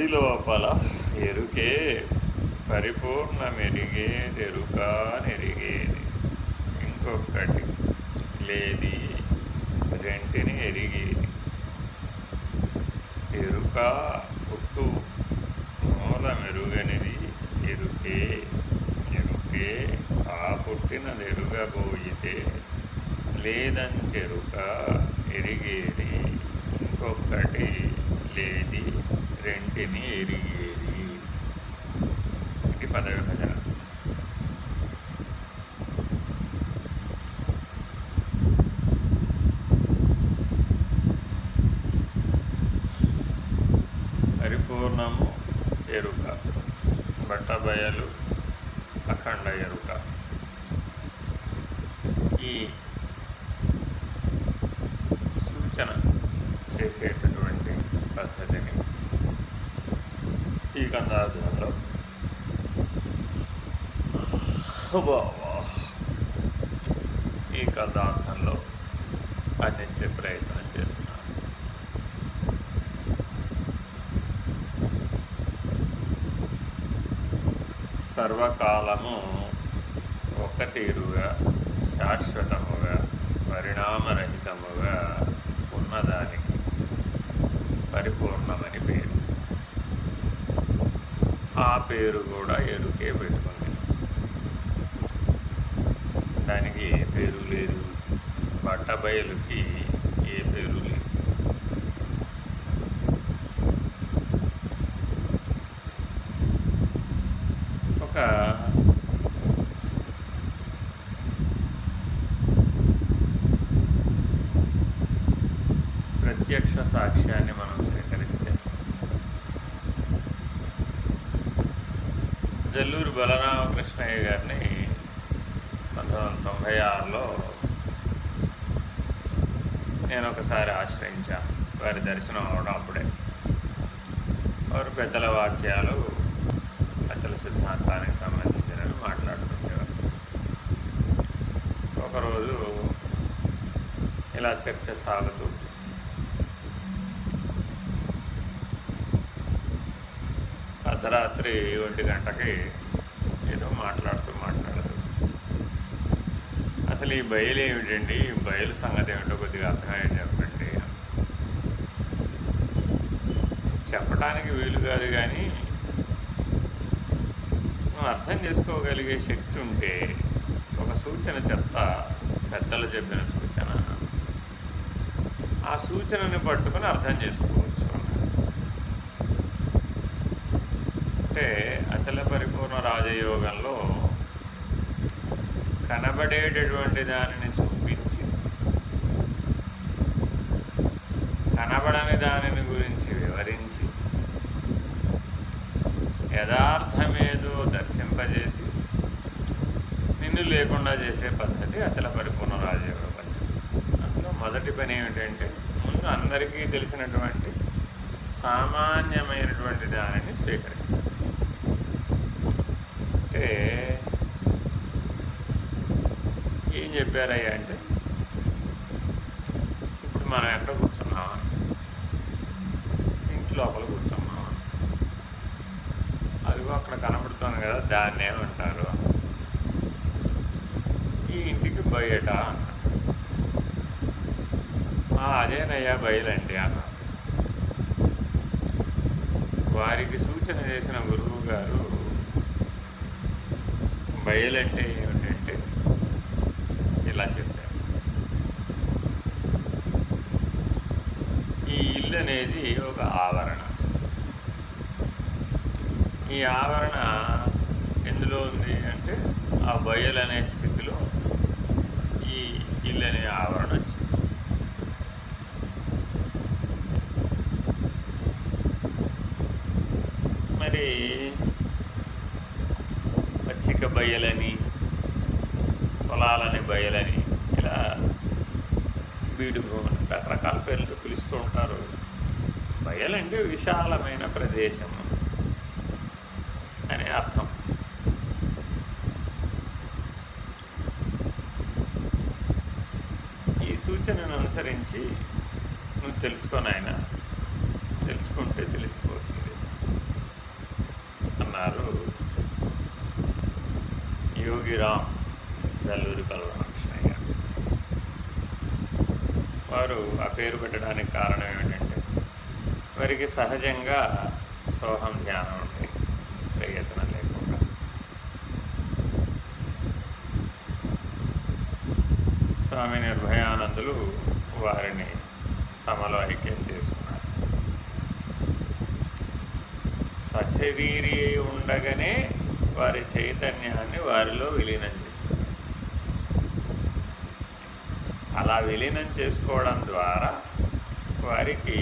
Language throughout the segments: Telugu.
మది లోపల ఎరుకే పరిపూర్ణమెరిగేదెరుకా ఎరిగేది ఇంకొకటి లేది రెంటిని ఎరిగేది ఎరుక పుట్టు మూల మెరుగనిది ఎరుకే ఎరుకే ఆ పుట్టిన ఎరుగబోయితే లేదంచెరుక ఎరిగేది. ఇంకొకటి రెంటిని ఎరిగేది ఇది పదవిభజన పరిపూర్ణము ఎరుక బట్టబయలు అఖండ ఎరుక ఈ సూచన చేసేటటువంటి పద్ధతిని ఈ కందార్థంలో బావా ఈ కందార్థంలో అందించే ప్రయత్నం చేస్తున్నాను సర్వకాలము ఒక తీరుగా శాశ్వతముగా పరిణామరహితముగా ఉన్నదానికి పరిపూర్ణమని పేరు ఆ పేరు కూడా ఎరుకే పెట్టుకుంది దానికి ఏ పేరు లేదు బట్టబయలుకి ఏ పేరు లేదు ఒక ప్రత్యక్ష సాక్ష్యాన్ని మనం స్వీకరిస్తే జల్లూరు బలరామకృష్ణయ్య గారిని పంతొమ్మిది వందల తొంభై ఆరులో నేను ఒకసారి ఆశ్రయించాను వారి దర్శనం అవడం అప్పుడే. వారు పెద్దల వాక్యాలు అచల సిద్ధాంతానికి సంబంధించినవి మాట్లాడుతుండేవారు. ఒకరోజు ఇలా చర్చ సాగుతూ అర్ధరాత్రి ఒంటి గంటకి ఏదో మాట్లాడుతూ మాట్లాడుతూ అసలు ఈ బయలు ఏమిటండి ఈ బయలు సంగతి ఏమిటో కొద్దిగా అర్థమయ్యేది చెప్పడానికి వీలు కాదు కానీ నువ్వు అర్థం చేసుకోగలిగే శక్తి ఉంటే ఒక సూచన చెప్తా పెద్దలు చెప్పిన సూచన. ఆ సూచనని పట్టుకొని అర్థం చేసుకోవచ్చు అంటే అచల పరిపూర్ణ రాజయోగంలో కనబడేటటువంటి దానిని చూపించి కనబడని దానిని గురించి వివరించి యథార్థమేదో దర్శింపజేసి నిన్ను లేకుండా చేసే పద్ధతి అచల పరిపూర్ణ రాజయోగ పద్ధతి. అందులో మొదటి పని ఏమిటంటే ముందు అందరికీ తెలిసినటువంటి సామాన్యమైనటువంటి దానిని స్వీకరిస్తారు. అంటే ఏం చెప్పారయ్యా అంటే ఇప్పుడు మనం ఎక్కడ కూర్చున్నాం ఇంటి లోపల కూర్చున్నాం అదిగో అక్కడ కనబడుతుంది కదా దాన్ని ఏమంటారు ఈ ఇంటికి బయట అన్నారు "ఆ, అదేనయ్యా బయలండి అన్నారు వారికి సూచన చేసిన గురువు గారు బయలంటే ఏమిటంటే ఇలా చెప్పారు. ఈ ఇల్లు అనేది ఒక ఆవరణ. ఈ ఆవరణ ఎందులో ఉంది అంటే ఆ బయలు అనే స్థితిలో ఈ ఇల్లు అనే ఆవరణ వచ్చింది మరి పచ్చిక బయలని పొలాలని బయలని ఇలా బీడు భూమిని రకరకాల పేర్లతో పిలుస్తూ ఉంటారు. బయలంటే విశాలమైన ప్రదేశం అనే అర్థం. ఈ సూచనను అనుసరించి నువ్వు తెలుసుకోనాయన తెలుసుకుంటే తెలిసిపోతుంది అన్నారు యోగిరామ్ నల్లూరి బలరామకృష్ణయ్య వారు ఆ పేరు పెట్టడానికి కారణం ఏమిటంటే వారికి సహజంగా సోహం ధ్యానం ఉంది ప్రయత్నం లేకుండా స్వామి నిర్భయానందులు వారిని తమలో ఐక్యం చేసుకున్నారు సచరీరి ఉండగానే వారి చైతన్యాన్ని వారిలో విలీనం చేసుకున్నారు అలా విలీనం చేసుకోవడం ద్వారా వారికి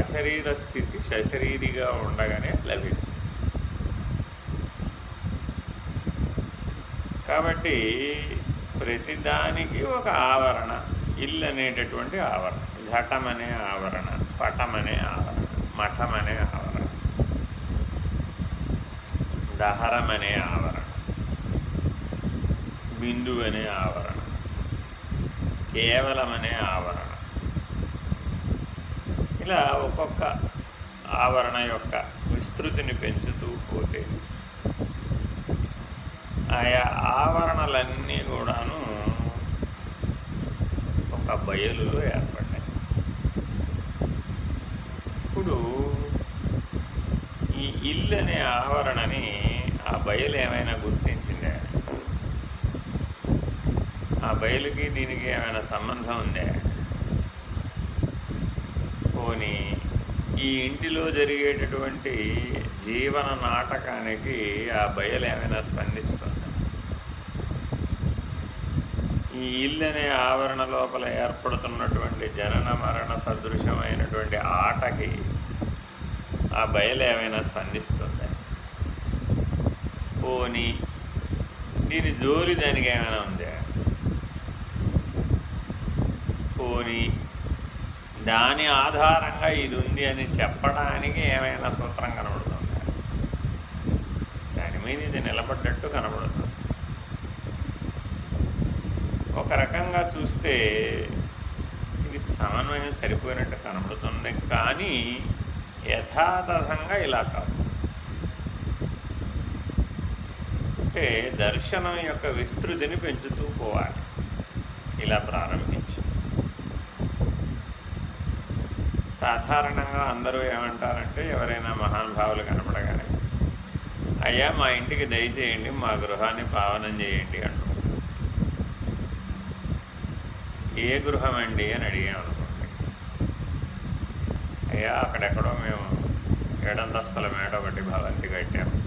అశరీర స్థితి సశరీరిగా ఉండగానే లభించింది. కాబట్టి ప్రతిదానికి ఒక ఆవరణ ఇల్లు అనేటటువంటి ఆవరణ ఘటం అనే ఆవరణ పటం అనే ఆవరణ మఠం ఆవరణ దహరం అనే ఆవరణ బిందు అనే ఆవరణ కేవలం అనే ఆవరణ ఇలా ఒక్కొక్క ఆవరణ యొక్క విస్తృతిని పెంచుతూ పోతే ఆయా ఆవరణలన్నీ కూడాను ఒక బయలులో ఏర్పడ్డాయి ఇప్పుడు ఈ ఇల్లు అనే ఆవరణని బయలు ఏమైనా గుర్తించిందే? ఆ బయలుకి దీనికి ఏమైనా సంబంధం ఉందే? పోనీ ఈ ఇంటిలో జరిగేటటువంటి జీవన నాటకానికి ఆ బయలు ఏమైనా స్పందిస్తుంది? ఈ ఇల్లు అనే ఆవరణ లోపల ఏర్పడుతున్నటువంటి జనన మరణ సదృశమైనటువంటి ఆటకి ఆ బయలు ఏమైనా స్పందిస్తుంది? పోని దీని జోలి దానికి ఏమైనా ఉందా? పోని దాని ఆధారంగా ఇది ఉంది అని చెప్పడానికి ఏమైనా సూత్రం కనబడుతుంది? దాని మీద ఇది నిలబడ్డట్టు కనబడుతుంది. ఒక రకంగా చూస్తే ఇది సమన్వయం సరిపోయినట్టు కనబడుతుంది కానీ యథాతథంగా ఇలా కాదు. అంటే దర్శనం యొక్క విస్తృతిని పెంచుతూ పోవాలి. ఇలా ప్రారంభించి. సాధారణంగా అందరూ ఏమంటారంటే ఎవరైనా మహానుభావులు కనపడగానే అయ్యా మా ఇంటికి దయచేయండి మా గృహాన్ని పావనం చేయండి అంటూ. ఏ గృహం అండి అని అడిగామనుకోండి. అయ్యా అక్కడెక్కడో మేము ఏడంతస్తుల మేడ ఒకటి భవంతి కట్టాము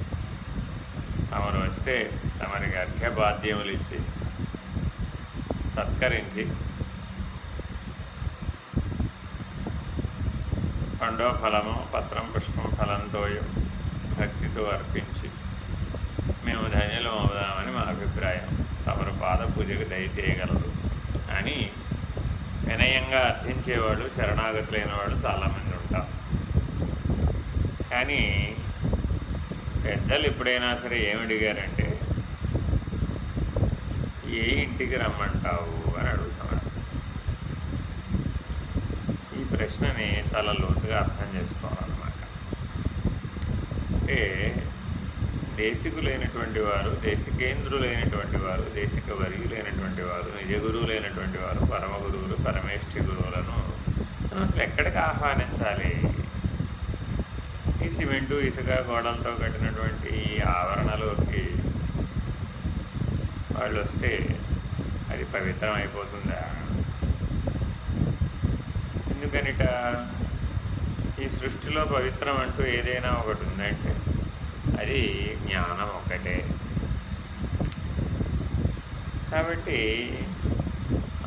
తమరు వస్తే తమరికి అర్ఘ్యబాధ్యములు ఇచ్చి సత్కరించి పండో ఫలము పత్రం పుష్పం ఫలంతోయం భక్తితో అర్పించి మేము ధన్యులు అవుదామని మా అభిప్రాయం. తమరు పాద పూజకు దయచేయగలరు అని వినయంగా అర్థించేవాళ్ళు శరణాగతులైన వాళ్ళు చాలామంది ఉంటారు. కానీ పెద్దలు ఎప్పుడైనా సరే ఏమడిగారంటే ఏ ఇంటికి రమ్మంటావు? అని అడుగుతున్నారు. ఈ ప్రశ్నని చాలా లోతుగా అర్థం చేసుకోవాలన్నమాట. అంటే దేశికులైనటువంటి వారు దేశికేంద్రులైనటువంటి వారు దేశిక వర్యులైనటువంటి వారు నిజ గురువులైనటువంటి వారు పరమ గురువులు పరమేష్ఠి గురువులను మనం అసలు ఎక్కడికి ఆహ్వానించాలి? సిమెంటు ఇసుక గోడలతో కట్టినటువంటి ఈ ఆవరణలోకి వాళ్ళు వస్తే అది పవిత్రం అయిపోతుందా? ఎందుకనిట? ఈ సృష్టిలో పవిత్రం అంటూ ఏదైనా ఒకటి ఉందంటే అది జ్ఞానం ఒకటే కాబట్టి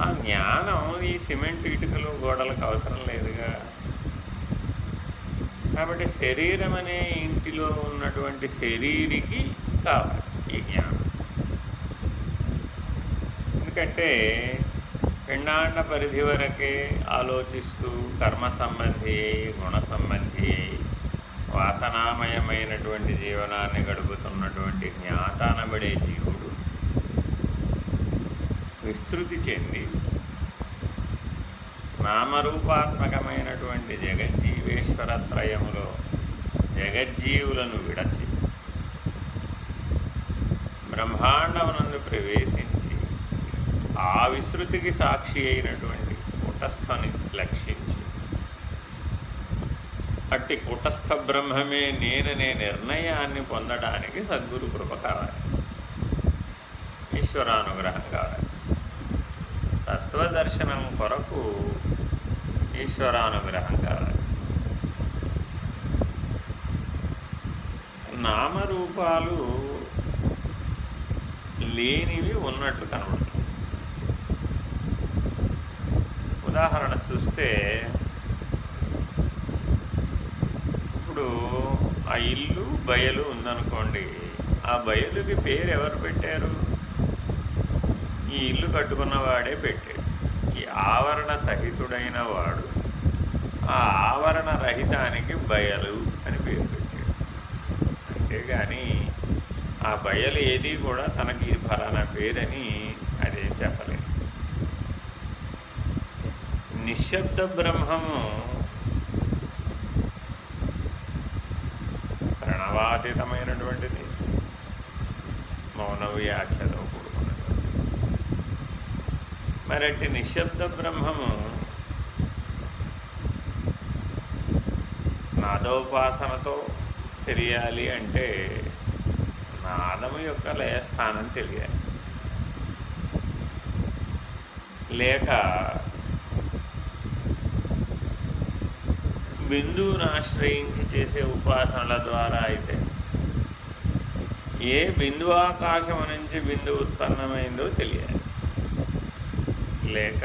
ఆ జ్ఞానం ఈ సిమెంట్ ఇటుకలు గోడలకు అవసరం లేదు. కాబట్టి శరీరం అనే ఇంటిలో ఉన్నటువంటి శరీరికి కావాలి ఈ జ్ఞానం. ఎందుకంటే పిండాండ పరిధి వరకే ఆలోచిస్తూ కర్మ సంబంధి గుణ సంబంధి వాసనామయమైనటువంటి జీవనాన్ని గడుపుతున్నటువంటి జ్ఞాతానబడే జీవుడు విస్తృతి చెంది నామరూపాత్మకమైనటువంటి జగజ్జీవేశ్వరత్రయములో జగజ్జీవులను విడచి బ్రహ్మాండమునందు ప్రవేశించి ఆ విస్తృతికి సాక్షి అయినటువంటి కుటస్థని లక్షించి అట్టి కుటస్థ బ్రహ్మమే నేననే నిర్ణయాన్ని పొందడానికి సద్గురు కృప కావాలి. ఈశ్వరానుగ్రహం కావాలి. తత్వదర్శనం కొరకు ఈశ్వరానుగ్రహం కావాలి. నామరూపాలు లేనివి ఉన్నట్లు కనబడుతుంది. ఉదాహరణ చూస్తే ఇప్పుడు ఆ ఇల్లు బయలు ఉందనుకోండి ఆ బయలుకి పేరు ఎవరు పెట్టారు? ఈ ఇల్లు కట్టుకున్నవాడే పెట్టారు ఆవరణ సహితుడైన వాడు. ఆ ఆవరణ రహితానికి బయలు అని పేరు పెట్టాడు. అంతేగాని ఆ బయలు ఏది కూడా తనకి ఫలానా పేరని అదేం చెప్పలేదు. నిశ్శబ్ద బ్రహ్మము ప్రణవాతీతమైనటువంటిది. మౌన వ్యాఖ్యతో మరటి నిశ్శబ్ద బ్రహ్మము నాదోపాసనతో తెలియాలి అంటే నాదము యొక్క లయస్థానం తెలియాలి. లేక బిందువును ఆశ్రయించి చేసే ఉపాసనల ద్వారా అయితే ఏ బిందువాకాశం నుంచి బిందువు ఉత్పన్నమైందో తెలియాలి. లేక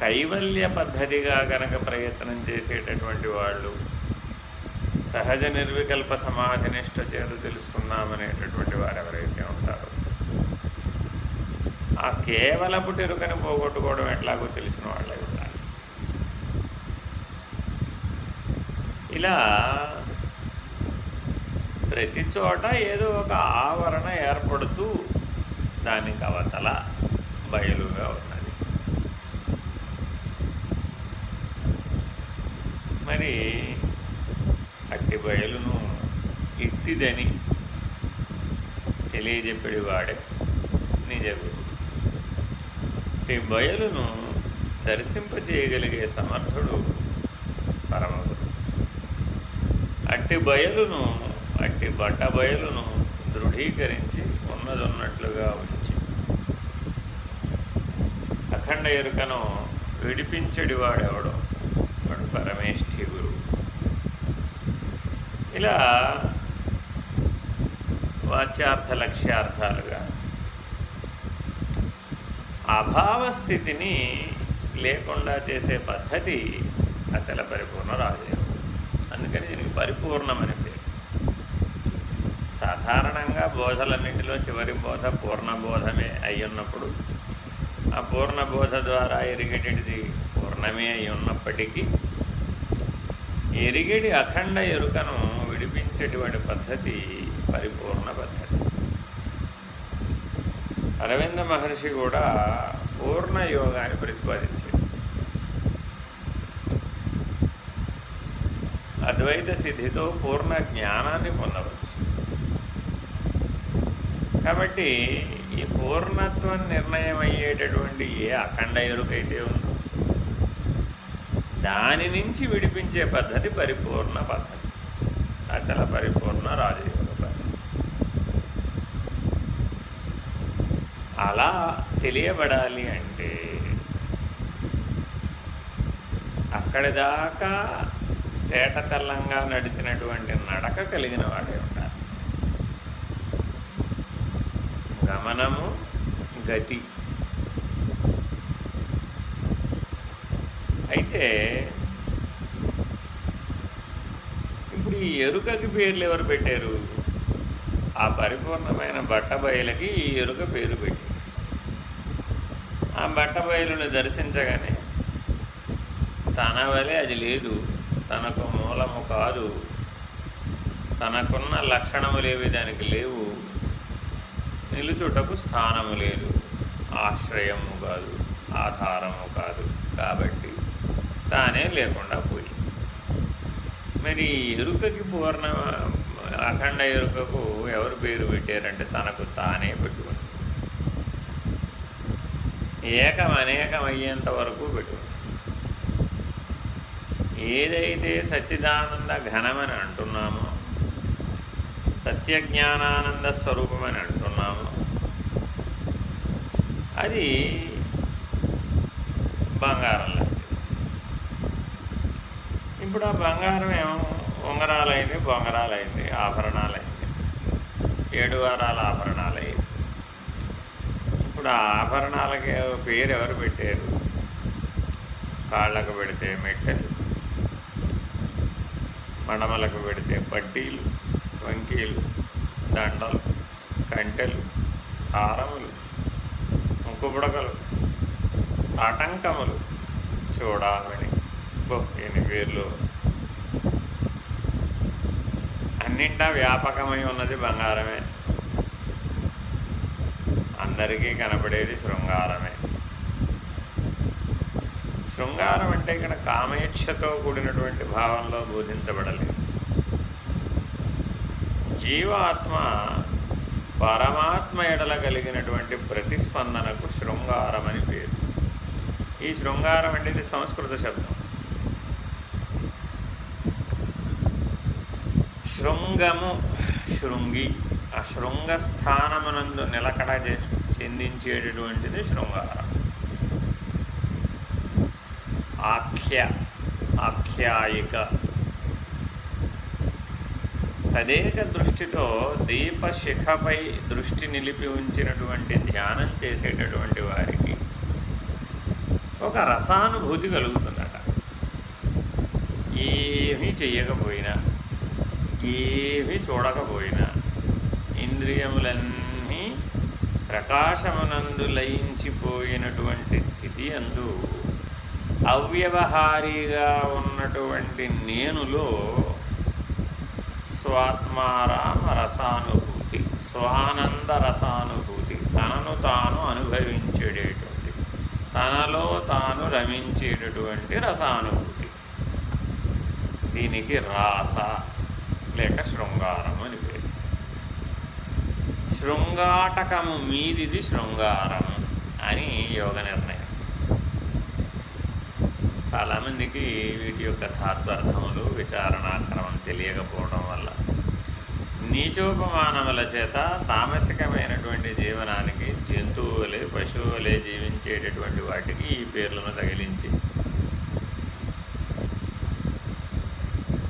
కైవల్య పద్ధతిగా గనక ప్రయత్నం చేసేటటువంటి వాళ్ళు సహజ నిర్వికల్ప సమాధినిష్ట చేత తెలుసుకుందామనేటటువంటి వారు ఎవరైతే ఉంటారో ఆ కేవలపు టెరుకని పోగొట్టుకోవడం ఎట్లాగో తెలిసిన వాళ్ళే ఉండాలి. ఇలా ప్రతి చోట ఏదో ఒక ఆవరణ ఏర్పడుతూ దానికి అవతల బయలుగా ఉన్నది. మరి అట్టి బయలును ఇట్టిదని తెలియజెప్పడి వాడే నిజగురు ఈ బయలును దర్శింపచేయగలిగే సమర్థుడు పరమగురు అట్టి బయలును అట్టి బట్ట బయలును దృఢీకరించి ఉన్నదొన్నట్టు అఖండ ఎరుకను విడిపించడివాడెవడో? వాడు పరమేష్ఠి గురువు ఇలా వాచ్యార్థ లక్ష్యార్థాలుగా అభావస్థితిని లేకుండా చేసే పద్ధతి అచల పరిపూర్ణ రాజయోగం. అందుకని దీనికి పరిపూర్ణమని పేరు. సాధారణంగా బోధలన్నింటిలో చివరి బోధ పూర్ణ బోధమే అయ్యున్నప్పుడు పూర్ణ బోధ ద్వారా ఎరిగేటిది పూర్ణమే అయి ఉన్నప్పటికీ ఎరిగడి అఖండ ఎరుకను విడిపించేటువంటి పద్ధతి పరిపూర్ణ పద్ధతి. అరవింద మహర్షి కూడా పూర్ణ యోగాన్ని ప్రతిపాదించాడు. అద్వైత సిద్ధితో పూర్ణ జ్ఞానాన్ని పొందవచ్చు. కాబట్టి ఈ పూర్ణత్వం నిర్ణయం అయ్యేటటువంటి ఏ అఖండ ఎరుకైతే ఉందో దాని నుంచి విడిపించే పద్ధతి పరిపూర్ణ పద్ధతి. అచల పరిపూర్ణ రాజయోగ పద్ధతి. అలా తెలియబడాలి అంటే అక్కడి దాకా తేట నడిచినటువంటి నడక కలిగిన వాడే ఉండాలి గమనము గతి. అయితే ఇప్పుడు ఈ ఎరుకకి పేర్లు ఎవరు పెట్టారు? ఆ పరిపూర్ణమైన బట్టబయలకి ఈ ఎరుక పేరు పెట్టి ఆ బట్టబయలును దర్శించగానే తన వలె అది లేదు. తనకు మూలము కాదు. తనకున్న లక్షణములేవి దానికి లేవు. నిలుచుటకు స్థానము లేదు. ఆశ్రయము కాదు ఆధారము కాదు కాబట్టి తానే లేకుండా పోయి. మరి ఎరుకకి పూర్ణ అఖండ ఎరుకకు ఎవరు పేరు పెట్టారంటే తనకు తానే పెట్టుకుని ఏకం అనేకమయ్యేంత వరకు పెట్టు ఏదైతే సచ్చిదానంద ఘనమని అంటున్నామో సత్యజ్ఞానానంద స్వరూపమని అంటున్నాం. అది బంగారం లాంటిది. ఇప్పుడు ఆ బంగారం ఏమో ఉంగరాలైంది బొంగరాలైంది ఆభరణాలైంది. ఏడు వారాల ఆభరణాలైంది. ఇప్పుడు ఆ ఆభరణాలకి పేరు ఎవరు పెట్టారు? కాళ్ళకు పెడితే మెట్టలు మడమలకు పెడితే పట్టీలు వంకీలు దండలు కంటెలు హారములు కుబుడకలు ఆటంకములు చూడాలని ఎన్ని పేర్లు అన్నింటా వ్యాపకమై ఉన్నది బంగారమే. అందరికీ కనపడేది శృంగారమే. శృంగారం అంటే ఇక్కడ కామేచ్ఛతో కూడినటువంటి భావంలో బోధించబడలేదు. జీవాత్మ పరమాత్మ ఎడల కలిగినటువంటి ప్రతిస్పందనకు శృంగారం అని పేరు. ఈ శృంగారం అంటే ఇది సంస్కృత శబ్దం. శృంగము శృంగి ఆ శృంగస్థానమునందు నిలకడ చెందించేటటువంటిది శృంగారం. ఆఖ్య ఆఖ్యాయిక తదేక దృష్టితో దీపశిఖపై దృష్టి నిలిపి ఉంచినటువంటి ధ్యానం చేసేటటువంటి వారికి ఒక రసానుభూతి కలుగుతుందట. ఏమీ చెయ్యకపోయినా ఏమీ చూడకపోయినా ఇంద్రియములన్నీ ప్రకాశమునందు లయించిపోయినటువంటి స్థితి అందు అవ్యవహారీగా ఉన్నటువంటి నేనులో స్వాత్మారామ రసానుభూతి స్వానంద రసానుభూతి తనను తాను అనుభవించేటటువంటి తనలో తాను రమించేటటువంటి రసానుభూతి. దీనికి రాస లేక శృంగారం అని పేరు. శృంగాటకము మీదిది శృంగారం అని యోగ నిర్ణయం. చాలామందికి వీటి యొక్క తాత్వార్థములు విచారణాక్రమం తెలియకపోవడం వల్ల నీచోపమానముల చేత తామసికమైనటువంటి జీవనానికి జంతువులే పశువులే జీవించేటటువంటి వాటికి ఈ పేర్లను తగిలించి.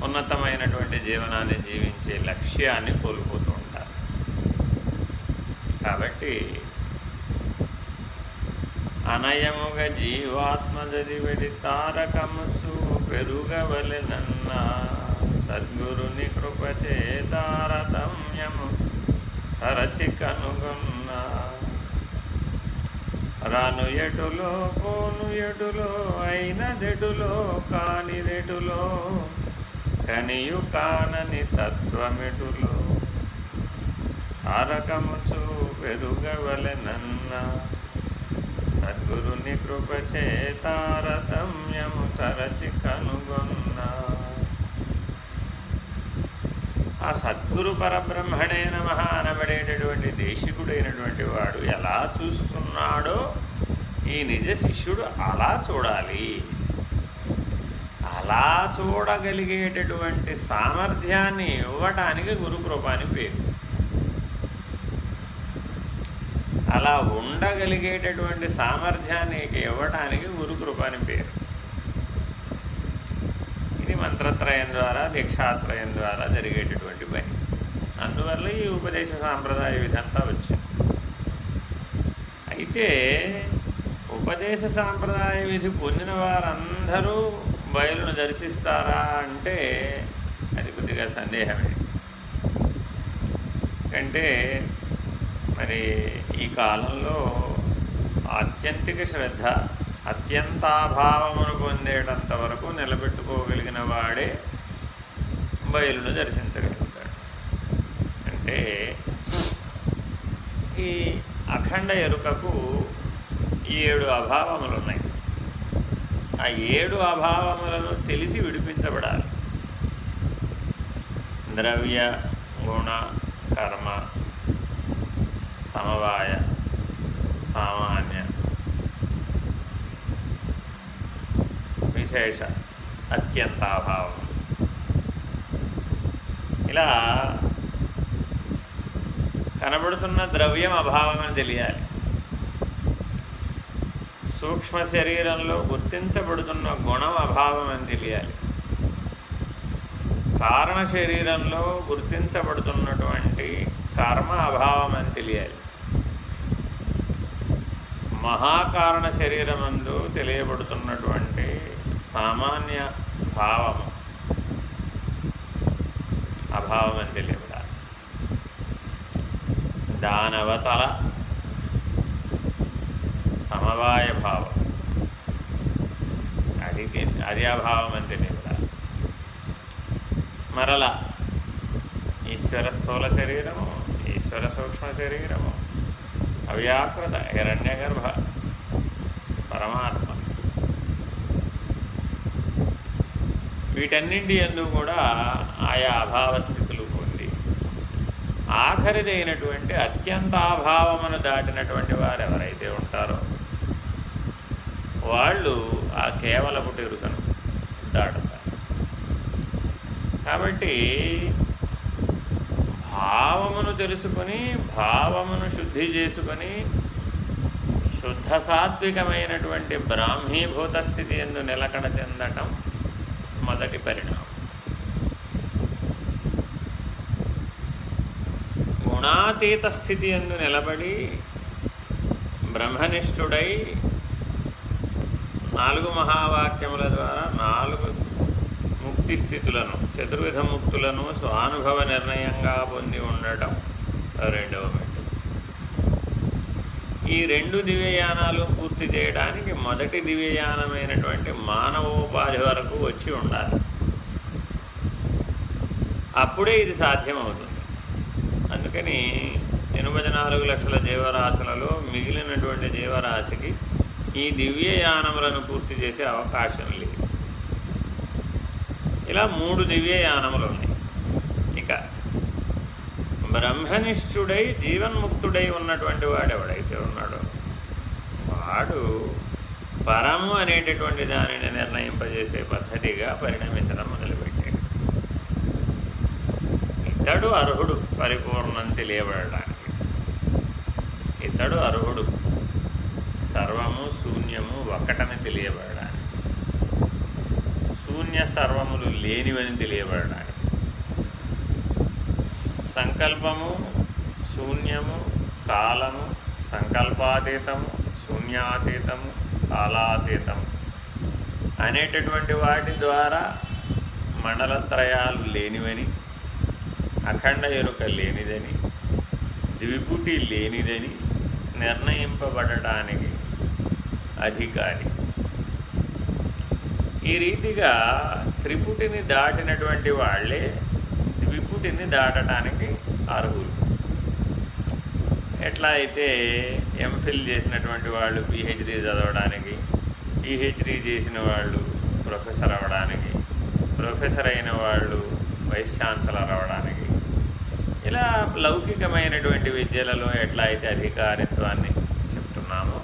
ఉన్నతమైనటువంటి జీవనాన్ని జీవించే లక్ష్యాన్ని కోల్పోతూ ఉంటారు. కాబట్టి అనయముగా జీవాత్మ చదివిడి తారకముసు పెరుగవలెనన్నా సద్గురుని కృపచే తారతమ్యము తరచి కనుగొన్నా. రాను ఎటులో పోను ఎటులో అయినదెటులో కానిదెటులో కనియు కానని తత్వమెటులో. తారకముచు పెరుగవలెనన్నా సద్గురుని కృపచే తారతమ్యము తరచి కనుగొన్నా ఆ సద్గురు పరబ్రహ్మణే నమ అనబడేటటువంటి దేశికుడైనటువంటి వాడు ఎలా చూస్తున్నాడో ఈ నిజ శిష్యుడు అలా చూడాలి. అలా చూడగలిగేటటువంటి సామర్థ్యాన్ని ఇవ్వటానికి గురుకృపాని పేరు. అలా ఉండగలిగేటటువంటి సామర్థ్యాన్ని ఇవ్వటానికి గురుకృపాని పేరు. మంత్రత్రయం ద్వారా దీక్షాత్రయం ద్వారా జరిగేటటువంటి పని. అందువల్ల ఈ ఉపదేశ సాంప్రదాయ విధంతా వచ్చింది. అయితే ఉపదేశ సాంప్రదాయ విధి పొందిన వారందరూ బయలును దర్శిస్తారా అంటే అది కొద్దిగా సందేహమే. అంటే మరి ఈ కాలంలో ఆత్యంతిక శ్రద్ధ అత్యంతాభావమును పొందేటంత వరకు నిలబెట్టుకోగలిగిన వాడే బయలును దర్శించగలుగుతాడు. అంటే ఈ అఖండ ఎరుకకు ఏడు అభావములు ఉన్నాయి ఆ ఏడు అభావములను తెలిసి విడిపించబడాలి. ద్రవ్య గుణ కర్మ సమవాయ సామాన్య విశేష అత్యంతాభావం. ఇలా కనబడుతున్న ద్రవ్యం అభావం అని తెలియాలి. సూక్ష్మ శరీరంలో గుర్తించబడుతున్న గుణం అభావం అని తెలియాలి. కారణ శరీరంలో గుర్తించబడుతున్నటువంటి కర్మ అభావం అని తెలియాలి. మహాకారణ శరీరమందు తెలియబడుతున్నటువంటి సామాన్య భావము. అభావం అని తెలియబడాలి దానవతల సమవాయ భావం. అది అది అభావం అని తెలియబడాలి మరల ఈశ్వర స్థూల శరీరము ఈశ్వర సూక్ష్మ శరీరము అవ్యాకృత హిరణ్యగర్భ పరమాత్మ వీటన్నింటి అందు కూడా ఆయా అభావ స్థితులు పొంది ఆఖరిదైనటువంటి అత్యంత అభావమును దాటినటువంటి వారు ఎవరైతే ఉంటారో వాళ్ళు ఆ కేవల పుటిరుకను దాటుతారు. కాబట్టి భావమును తెలుసుకొని భావమును శుద్ధి చేసుకొని శుద్ధ సాత్వికమైనటువంటి బ్రాహ్మీభూత స్థితి ఎందు నిలకడ చెందటం మొదటి పరిణామం. గుణాతీత స్థితి ఎందు నిలబడి బ్రహ్మనిష్ఠుడై నాలుగు మహావాక్యముల ద్వారా నాలుగు ముక్తి స్థితులను చతుర్విధ ముక్తులను స్వానుభవ నిర్ణయంగా పొంది ఉండటం రెండవ మెట్టు. ఈ రెండు దివ్యయానాలు పూర్తి చేయడానికి మొదటి దివ్యయానమైనటువంటి మానవోపాధి వరకు వచ్చి ఉండాలి. అప్పుడే ఇది సాధ్యమవుతుంది. అందుకని ఎనభై నాలుగు లక్షల జీవరాశులలో మిగిలినటువంటి జీవరాశికి ఈ దివ్యయానములను పూర్తి చేసే అవకాశం లేదు. ఇలా మూడు దివ్యయానములు ఉన్నాయి. బ్రహ్మనిష్ఠుడై జీవన్ముక్తుడై ఉన్నటువంటి వాడు ఎవడైతే ఉన్నాడో వాడు పరము అనేటటువంటి దానిని నిర్ణయింపజేసే పద్ధతిగా పరిణమించడం మొదలుపెట్టాడు. ఇతడు అర్హుడు పరిపూర్ణం తెలియబడటానికి ఇతడు అర్హుడు సర్వము శూన్యము ఒక్కటని తెలియబడడానికి. శూన్య సర్వములు లేనివని తెలియబడడానికి. సంకల్పము శూన్యము కాలము సంకల్పాతీతము శూన్యాతీతము కాలాతీతము అనేటటువంటి వాటి ద్వారా మండలత్రయాలు లేనివని అఖండ ఎరుక లేనిదని ద్విపుటి లేనిదని నిర్ణయింపబడటానికి అధికారి. ఈ రీతిగా త్రిపుటిని దాటినటువంటి వాళ్ళే ఇంటిని దాటడానికి అర్హులు. ఎట్లా అయితే ఎంఫిల్ చేసినటువంటి వాళ్ళు పిహెచ్డి చదవడానికి పిహెచ్డి చేసిన వాళ్ళు ప్రొఫెసర్ అవ్వడానికి ప్రొఫెసర్ అయిన వాళ్ళు వైస్ ఛాన్సలర్ అవ్వడానికి ఇలా లౌకికమైనటువంటి విద్యలలో ఎట్లా అయితే అధికారిత్వాన్ని చెప్తున్నామో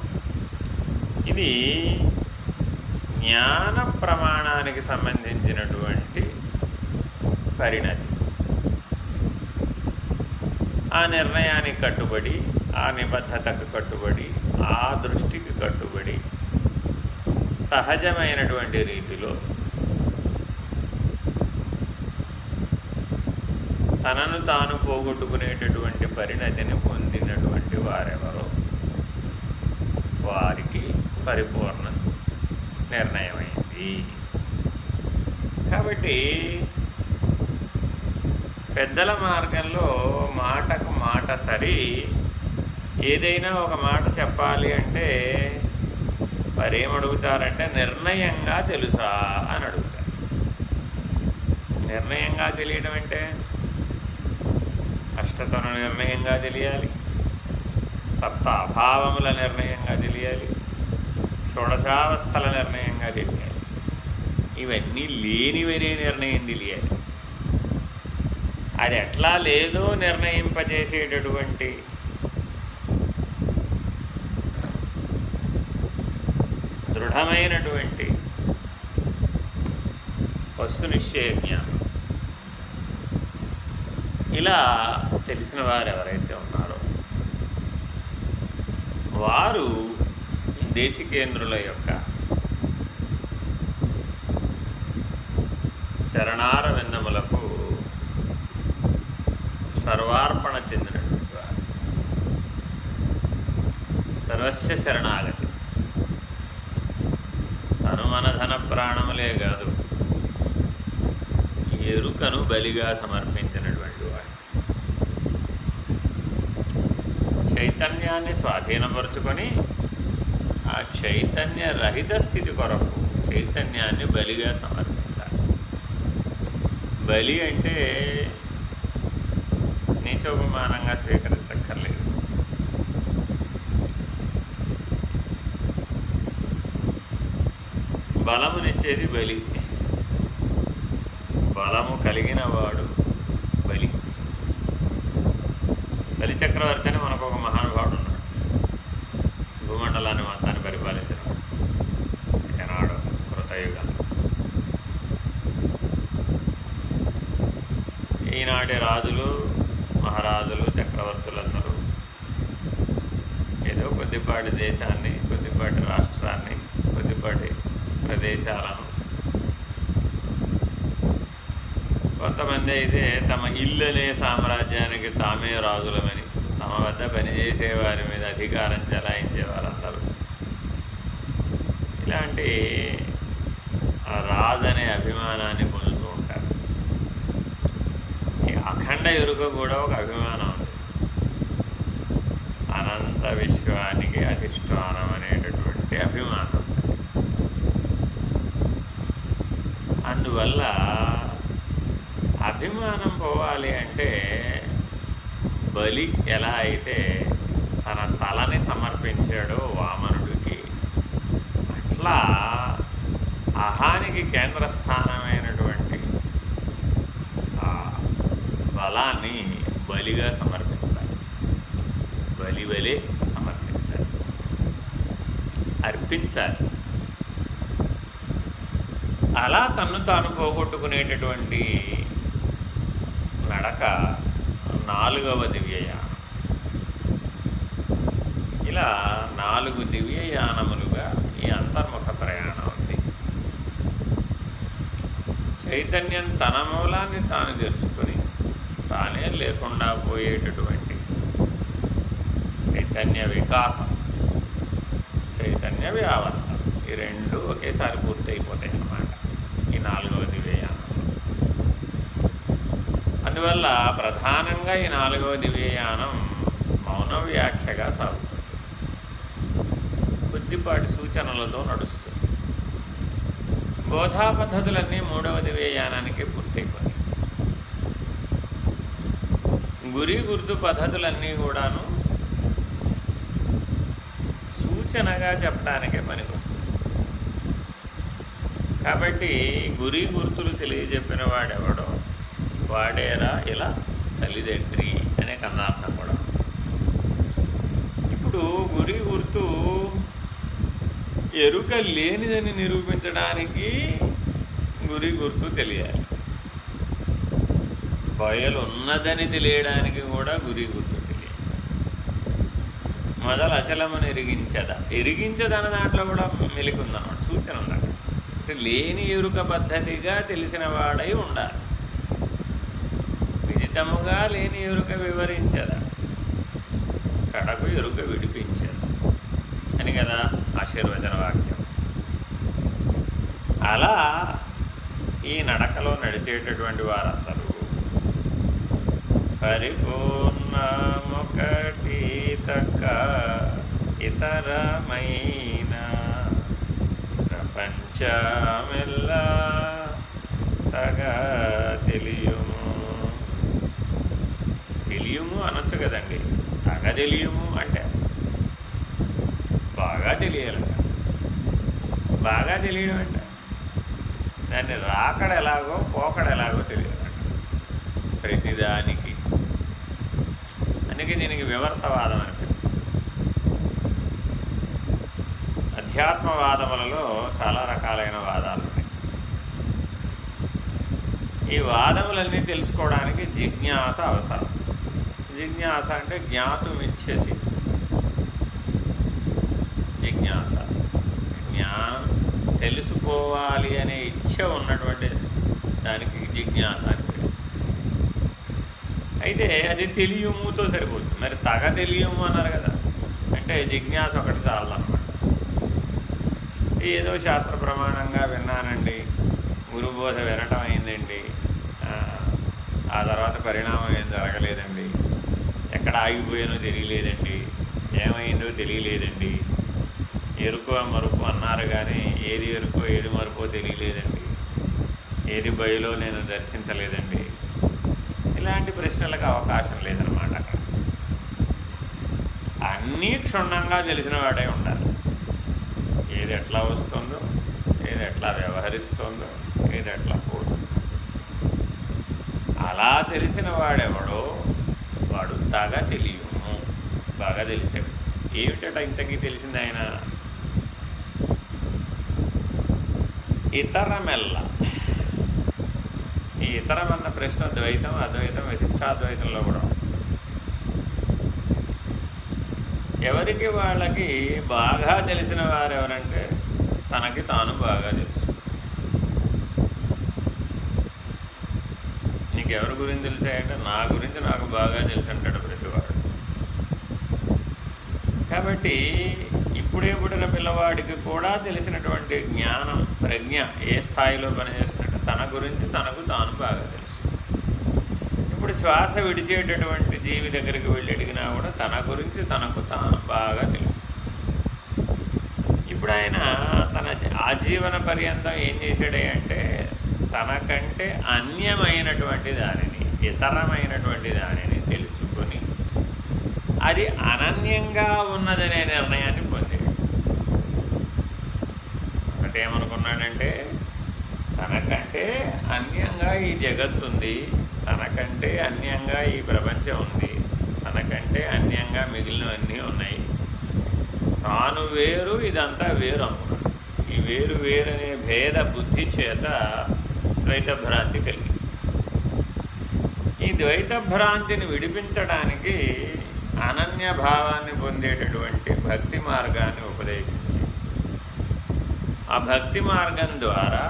ఇది జ్ఞాన ప్రమాణానికి సంబంధించినటువంటి పరిణతి. ఆ నిర్ణయానికి కట్టుబడి ఆ నిబద్ధతకు కట్టుబడి ఆ దృష్టికి కట్టుబడి సహజమైనటువంటి రీతిలో తనను తాను పోగొట్టుకునేటటువంటి పరిణతిని పొందినటువంటి వారెవరో వారికి పరిపూర్ణ నిర్ణయమైంది. కాబట్టి పెద్దల మార్గంలో మాటకు మాట సరి ఏదైనా ఒక మాట చెప్పాలి అంటే మరేమడుగుతారంటే నిర్ణయంగా తెలుసా అని అడుగుతారు. నిర్ణయంగా తెలియడం అంటే అష్టతను నిర్ణయంగా తెలియాలి సప్త అభావముల నిర్ణయంగా తెలియాలి షోడశావస్థల నిర్ణయంగా తెలియాలి. ఇవన్నీ లేనివనే నిర్ణయం తెలియాలి. అది ఎట్లా లేదో నిర్ణయింపజేసేటటువంటి దృఢమైనటువంటి వస్తునిశ్చయ జ్ఞానం ఇలా తెలిసిన వారు ఎవరైతే ఉన్నారో వారు దేశికేంద్రుల యొక్క చరణార విన్నములకు సర్వార్పణ చెందినటువంటి వారు సర్వస్య శరణాగతి. తను మన ధన ప్రాణములే కాదు ఎరుకను బలిగా సమర్పించినటువంటి వాడు. చైతన్యాన్ని స్వాధీనపరుచుకొని ఆ చైతన్య రహిత స్థితి కొరకు చైతన్యాన్ని బలిగా సమర్పించాలి. బలి అంటే పంచోపమానంగా స్వీకరించక్కర్లేదు. బలమునిచ్చేది బలి. బలము కలిగిన వాడు బలి. బలి చక్రవర్తి అని మనకు ఒక మహానుభావుడు ఉన్నాడు భూమండలాన్ని మొత్తాన్ని పరిపాలించిన ఏనాడు కృతయుగాన్ని ఈనాటి రాజులు మహారాజులు చక్రవర్తులందరూ ఏదో కొద్దిపాటి దేశాన్ని కొద్దిపాటి రాష్ట్రాన్ని కొద్దిపాటి ప్రదేశాలను కొంతమంది అయితే తమ ఇల్లనే సామ్రాజ్యానికి తామే రాజులమని తమ వద్ద పనిచేసే వారి మీద అధికారం చెలాయించే వారందరూ. ఇలాంటి రాజు అనే అభిమానాన్ని పొందుతూ ఉంటారు ఈ ఎరుక కూడా ఒక అభిమానం. అనంత విశ్వానికి అధిష్టానం అనేటటువంటి అభిమానం. అందువల్ల అభిమానం పోవాలి అంటే బలి ఎలా అయితే తన తలని సమర్పించాడో వామనుడికి అట్లా అహానికి కేంద్రస్థ బలిగా సమర్పించాలి బలి సమర్పించాలి అర్పించాలి అలా తన్ను తాను పోగొట్టుకునేటటువంటి నడక నాలుగవ దివ్యయానం ఇలా నాలుగు దివ్యయానములుగా ఈ అంతర్ముఖ ప్రయాణం ఉంది చైతన్యం తన మూలాన్ని తాను తెలుసు తానే లేకుండా పోయేటటువంటి చైతన్య వికాసం చైతన్య వ్యావర్తం ఈ రెండు ఒకేసారి పూర్తయిపోతాయి అన్నమాట ఈ నాలుగవ దివ్యయానం. అందువల్ల ప్రధానంగా ఈ నాలుగవ దివ్యయానం మౌన వ్యాఖ్యగా సాగుతుంది. కొద్దిపాటి సూచనలతో నడుస్తుంది. బోధా పద్ధతులన్నీ మూడవ దివ్యయానానికి పూర్తయిపోతాయి. గురి గుర్తు పద్ధతులన్నీ కూడాను సూచనగా చెప్పడానికే పనికొస్తాయి. కాబట్టి గురి గుర్తులు తెలియజెప్పిన వాడెవడో వాడేరా ఇలా తల్లిదండ్రి అనే కన్నార్థం కూడా. ఇప్పుడు గురి గుర్తు ఎరుక లేనిదని నిరూపించడానికి గురి గుర్తు తెలియాలి. బయలు ఉన్నదని తెలియడానికి కూడా గురి గుర్తు తెలియదు. మొదలు అచలమని ఎరిగించదా? ఎరిగించదన్న దాంట్లో కూడా మెలికుందన్నమాట సూచన ఉందన్నమాట అంటే లేని ఎరుక పద్ధతిగా తెలిసిన వాడై ఉండాలి. విదితముగా లేని ఎరుక వివరించదా? కడకు ఎరుక విడిపించదు? అని కదా ఆశీర్వచన వాక్యం. అలా ఈ నడకలో నడిచేటటువంటి వారందరూ పరిపూర్ణముకటి తక్క ఇతరమైన ప్రపంచమెల్లా తగ తెలియము. తెలియము అనొచ్చు కదండి. తగ తెలియము అంటే బాగా తెలియాలంట. బాగా తెలియడం అంటే దాన్ని రాకడ ఎలాగో పోకడ ఎలాగో తెలియాలంట. ప్రతిదానికి అందుకే దీనికి వివర్తవాదం అని అధ్యాత్మవాదములలో చాలా రకాలైన వాదాలు ఉన్నాయి. ఈ వాదములన్నీ తెలుసుకోవడానికి జిజ్ఞాస అవసరం. జిజ్ఞాస అంటే జ్ఞాతం ఇచ్చేసి. జిజ్ఞాస. జ్ఞానం తెలుసుకోవాలి అనే ఇచ్చ ఉన్నటువంటి దానికి జిజ్ఞాస అని అయితే అది తెలియముతో సరిపోతుంది మరి తగ తెలియము అన్నారు కదా. అంటే జిజ్ఞాస ఒకటి చాలన్నమాట ఏదో శాస్త్ర ప్రమాణంగా విన్నానండి. గురుబోధ వినటం అయిందండి. ఆ తర్వాత పరిణామం ఏం జరగలేదండి. ఎక్కడ ఆగిపోయానో తెలియలేదండి. ఏమైందో తెలియలేదండి. ఎరుకు మరుపు అన్నారు కానీ ఏది ఎరుకో ఏది మరుపో తెలియలేదండి. ఏది బయలో నేను దర్శించలేదండి. ఇలాంటి ప్రశ్నలకు అవకాశం లేదనమాట అక్కడ. అన్నీ క్షుణ్ణంగా తెలిసిన వాడే ఉండాలి. ఏది ఎట్లా వస్తుందో ఏది ఎట్లా వ్యవహరిస్తుందో ఏది ఎట్లా పోతుందో అలా తెలిసిన వాడెవడో వాడు బాగా తెలియము. బాగా తెలిసాడు. ఏమిటట ఇంతకీ తెలిసింది ఆయన? ఇతరమెల్ల. ఇతరమన్న ప్రశ్న ద్వైతం అద్వైతం విశిష్టాద్వైతంలో కూడా ఎవరికి వాళ్ళకి బాగా తెలిసిన వారు ఎవరంటే తనకి తాను బాగా తెలుసు. నీకెవరి గురించి తెలిసాయంటే నా గురించి నాకు బాగా తెలుసు అంటాడు ప్రతివాడు. కాబట్టి ఇప్పుడే పుట్టిన పిల్లవాడికి కూడా తెలిసినటువంటి జ్ఞానం ప్రజ్ఞ ఏ స్థాయిలో పనిచేస్తుంది గురించి తనకు తాను బాగా తెలుసు. ఇప్పుడు శ్వాస విడిచేటటువంటి జీవి దగ్గరికి వెళ్ళి అడిగినా కూడా తన గురించి తనకు తాను బాగా తెలుసు. ఇప్పుడు ఆయన తన ఆజీవన పర్యంతం ఏం చేశాడే అంటే తనకంటే అన్యమైనటువంటి దానిని ఇతరమైనటువంటి దానిని తెలుసుకొని అది అనన్యంగా ఉన్నదనే నిర్ణయాన్ని పొందాడు. ఒకటేమనుకున్నాడంటే తనకంటే అన్యంగా ఈ జగత్తుంది. తనకంటే అన్యంగా ఈ ప్రపంచం ఉంది. తనకంటే అన్యంగా మిగిలినవన్నీ ఉన్నాయి. తాను వేరు ఇదంతా వేరు అనుకున్నాడు ఈ వేరు వేరనే భేద బుద్ధి చేత ద్వైత భ్రాంతి కలిగి ఈ ద్వైత భ్రాంతిని విడిపించడానికి అనన్య భావాన్ని పొందేటటువంటి భక్తి మార్గాన్ని ఉపదేశించి ఆ భక్తి మార్గం ద్వారా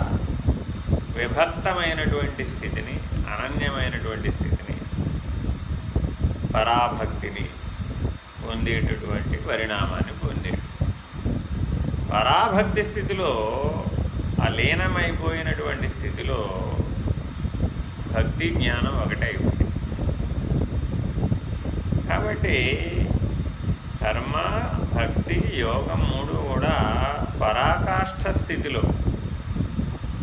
విభక్తమైనటువంటి స్థితిని అనన్యమైనటువంటి స్థితిని పరాభక్తిని పొందేటటువంటి పరిణామాన్ని పొందేడు పరాభక్తి స్థితిలో అలీనమైపోయినటువంటి స్థితిలో భక్తి జ్ఞానం ఒకటైపోయింది. కాబట్టి కర్మ భక్తి యోగం మూడు కూడా పరాకాష్ఠ స్థితిలో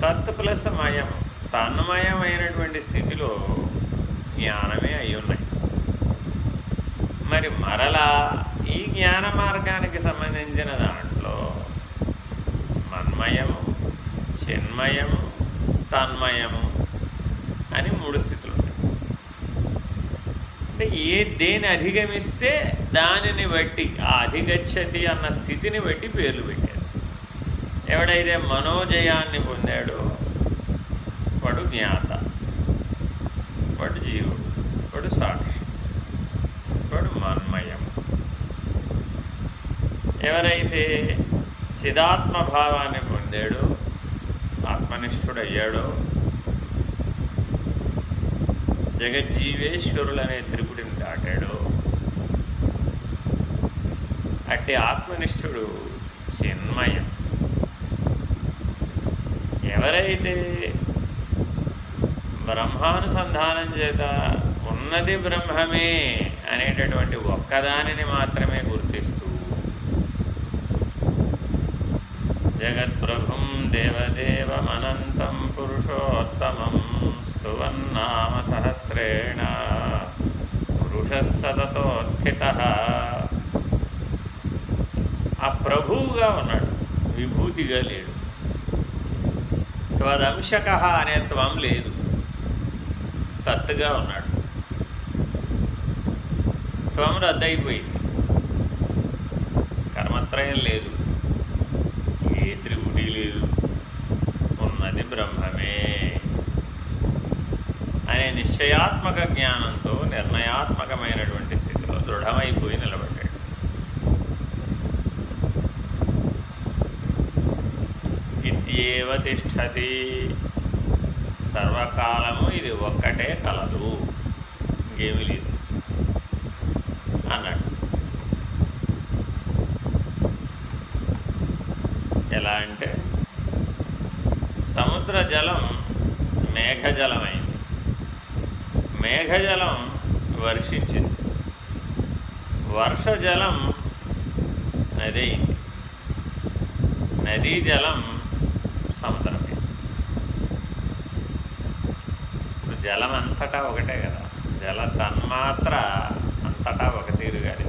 తత్ ప్లస్ మయం. తన్మయమైనటువంటి స్థితిలో జ్ఞానమే అయి ఉన్నాయి మరి మరలా ఈ జ్ఞాన మార్గానికి సంబంధించిన దాంట్లో మన్మయము చిన్మయము తన్మయము అని మూడు స్థితులు ఉన్నాయి అంటే ఏ దేని అధిగమిస్తే దానిని బట్టి ఆ అధిగచ్చతి అన్న స్థితిని బట్టి పేర్లు ఎవడైతే మనోజయాన్ని పొందాడో వాడు జ్ఞాత వాడు జీవుడు వాడు సాక్షి వాడు మన్మయం. ఎవరైతే చిదాత్మభావాన్ని పొందాడో ఆత్మనిష్ఠుడయ్యాడో జగజ్జీవేశ్వరులనే త్రిపుడిని దాటాడో అట్టి ఆత్మనిష్ఠుడు చిన్మయం. ఎవరైతే బ్రహ్మానుసంధానం చేత ఉన్నది బ్రహ్మమే అనేటటువంటి ఒక్కదానిని మాత్రమే గుర్తిస్తూ జగత్ప్రభుం దేవదేవమనంతం పురుషోత్తమం స్తువన్నామ సహస్రేణ పురుష ఆ ప్రభువుగా ఉన్నాడు విభూతిగా లేడు. త్వదంశక అనే త్వం లేదు. తత్తుగా ఉన్నాడు. త్వం రద్దయిపోయింది. కర్మత్రయం లేదు. ఏ త్రిగుడి లేదు. ఉన్నది బ్రహ్మమే. అనే నిశ్చయాత్మక జ్ఞానంతో నిర్ణయాత్మకమైనటువంటి స్థితిలో దృఢమైపోయి తిష్టతి సర్వకాలము ఇది ఒక్కటే కలదు. ఇంకేమీ లేదు. అన్నాడు. ఎలా అంటే సముద్ర జలం మేఘజలమైంది. మేఘజలం వర్షించింది. వర్షజలం నది. నదీ జలం సముద్రమే ఇప్పుడు జలం అంతటా ఒకటే కదా. జల తన్మాత్ర అంతటా ఒక తీరుగాది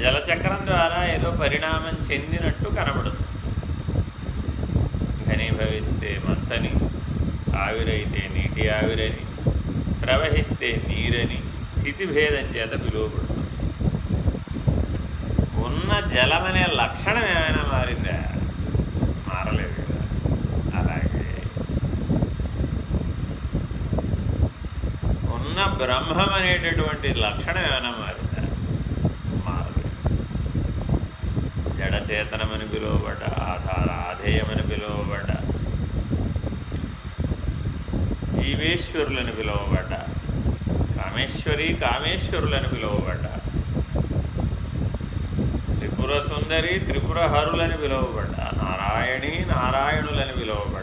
జలచక్రం ద్వారా ఏదో పరిణామం చెందినట్టు కనబడుతుంది. ఘనీభవిస్తే మంచని ఆవిరైతే నీటి ఆవిరని ప్రవహిస్తే నీరని స్థితి భేదం చేత పిలువబడుతుంది. ఉన్న జలమనే లక్షణం ఏమైనా మారిందా? మారలేదు కదా అలాగే ఉన్న బ్రహ్మం అనేటటువంటి లక్షణం ఏమైనా మారిందా? మారలేదు జడచేతనమని పిలువబడ్డ ఆధార ఆధేయమని పిలువబడ్డ జీవేశ్వరులని పిలువబడ్డ కామేశ్వరి కామేశ్వరులని పిలువబడ్డ త్రిపుర సుందరి త్రిపుర హరులని పిలువబడ్డ నారాయణి నారాయణులని పిలువబడ్డ.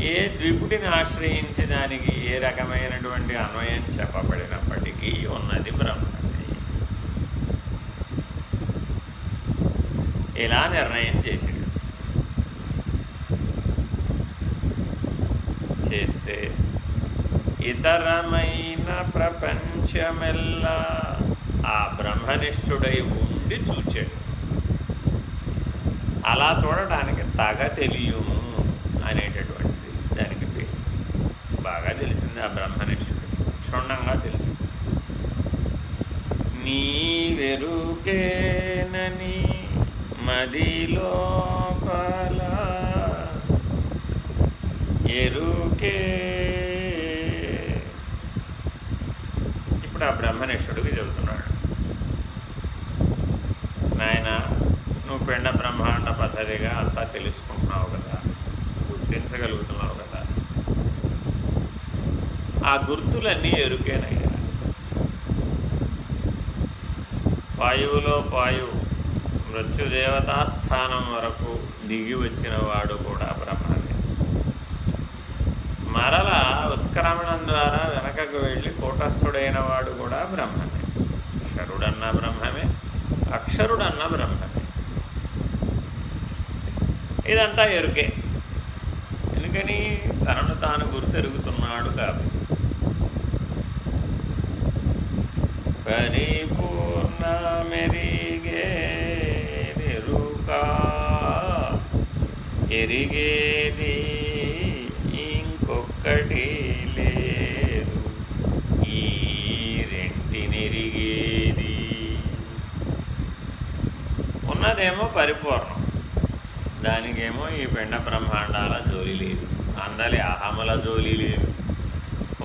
ఏ ద్విపుడిని ఆశ్రయించి దానికి ఏ రకమైనటువంటి అన్వయం చెప్పబడినప్పటికీ ఉన్నది బ్రహ్మది ఇలా నిర్ణయం చేసింది చేస్తే ఇతరమైన ప్రపంచమెల్లా ఆ బ్రహ్మనిష్ఠుడై ఉండి చూచాడు. అలా చూడటానికి తగ తెలియము అనేటువంటి దానికి పేరు బాగా తెలిసింది ఆ బ్రహ్మనిష్ఠుడు క్షుణ్ణంగా తెలిసింది నీ వెరుకేనని మదిలోపల ఎరుకే ఇప్పుడు ఆ బ్రహ్మనిష్ఠుడికి చెబుతున్నాడు. నాయన నువ్వు పెండ బ్రహ్మాండ పద్ధతిగా అంతా తెలుసుకుంటున్నావు కదా. గుర్తించగలుగుతున్నావు ఆ గుర్తులన్నీ ఎరుకేనయ్యా. వాయువులో పాయువు మృత్యుదేవతాస్థానం వరకు దిగి వచ్చిన వాడు కూడా బ్రహ్మమే మరల ఉత్క్రమణం ద్వారా వెనకకు వెళ్ళి కూటస్థుడైన వాడు కూడా బ్రహ్మమే అక్షరుడన్న బ్రహ్మమే అక్షరుడన్న బ్రహ్మమే. ఇదంతా ఎరుకే. ఎందుకని? తనను తాను గుర్తెరుగుతున్నాడు కాబట్టి. పరిపూర్ణ మెరిగే ఎరిగేది ఇంకొక్కటి లేదు. ఈ రెంటినెరిగేది. ఉన్నదేమో పరిపూర్ణం. దానికేమో ఈ పెండ బ్రహ్మాండాల జోలి లేదు. అందలి అహముల జోలి లేదు.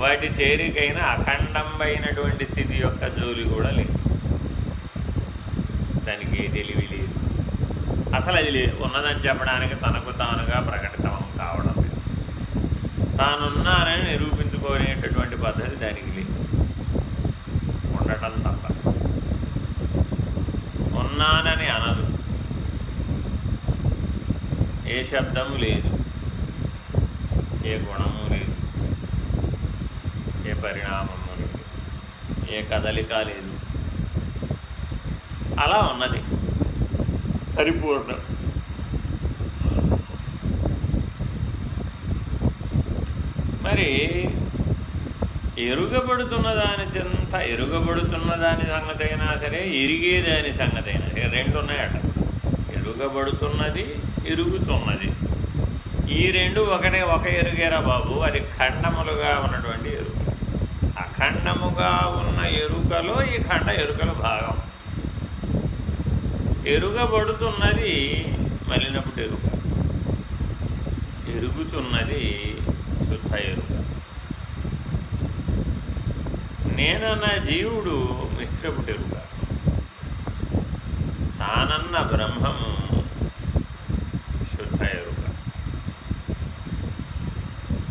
వాటి చేరికైన అఖండమైనటువంటి స్థితి యొక్క జోలి కూడా లేదు. దానికి తెలివి లేదు. అసలు అది లేదు. ఉన్నదని చెప్పడానికి తనకు తానుగా ప్రకటితం కావడం లేదు. తానున్నానని నిరూపించుకోలేటటువంటి పద్ధతి దానికి లేదు. ఉండటం తప్ప. ఉన్నానని అనదు. ఏ శబ్దము లేదు. ఏ గుణము లేదు ఏ పరిణామము ఏ కదలిక లేదు. అలా ఉన్నది. పరిపూర్ణం. మరి ఎరుగబడుతున్న దాని చెంత ఎరుగబడుతున్న దాని సంగతి అయినా సరే ఎరిగేదాని సంగతి అయినా సరే రెండు ఉన్నాయట. ఎరుగబడుతున్నది ఎరుగుతున్నది ఈ రెండు ఒకటే ఒక ఎరుగేరా బాబు. అది ఖండములుగా ఉన్నటువంటి ఖండముగా ఉన్న ఎరుకలో ఈ ఖండ ఎరుకల భాగం. ఎరుగబడుతున్నది మలినప్పుడు ఎరుక. ఎరుగుచున్నది శుద్ధ ఎరుక. నేనన్న జీవుడు మిశ్రపుటెరుక తానన్న బ్రహ్మము శుద్ధ ఎరుక.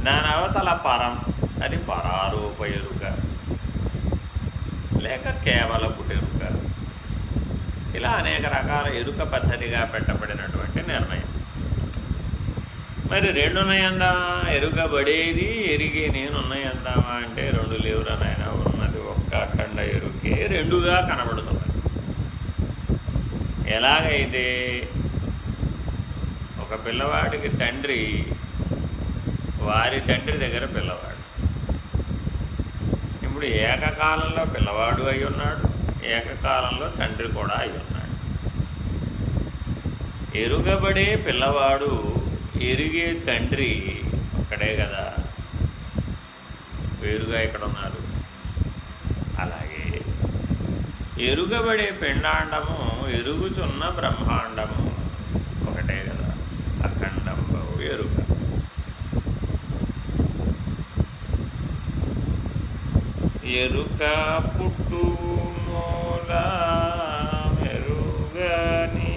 దాని అవతల పరం అది పరారూప ఎరుక. లేక కేవలపు ఎరుక ఇలా అనేక రకాల ఎరుక పద్ధతిగా పెట్టబడినటువంటి నిర్ణయం. మరి రెండు ఉన్నాయందామా ఎరుగబడేది ఎరిగే నేను ఉన్నాయందామా అంటే రెండు లేవురనైనా ఉన్నది ఒక్క అఖండ ఎరుకే రెండుగా కనబడుతుంది ఎలాగైతే ఒక పిల్లవాడికి తండ్రి వారి తండ్రి దగ్గర పిల్లవాడు ఇప్పుడు ఏకకాలంలో పిల్లవాడు అయి ఉన్నాడు. ఏకకాలంలో తండ్రి కూడా అయి ఉన్నాడు. ఎరుగబడే పిల్లవాడు ఎరిగే తండ్రి ఒక్కడే కదా. వేరుగా ఇక్కడ ఉన్నారు. అలాగే ఎరుగబడే పిండాండము ఎరుగుచున్న బ్రహ్మాండము ఒకటే కదా అఖండంబు ఎరుక ఎరుక పుట్టు మూల మెరుగనిది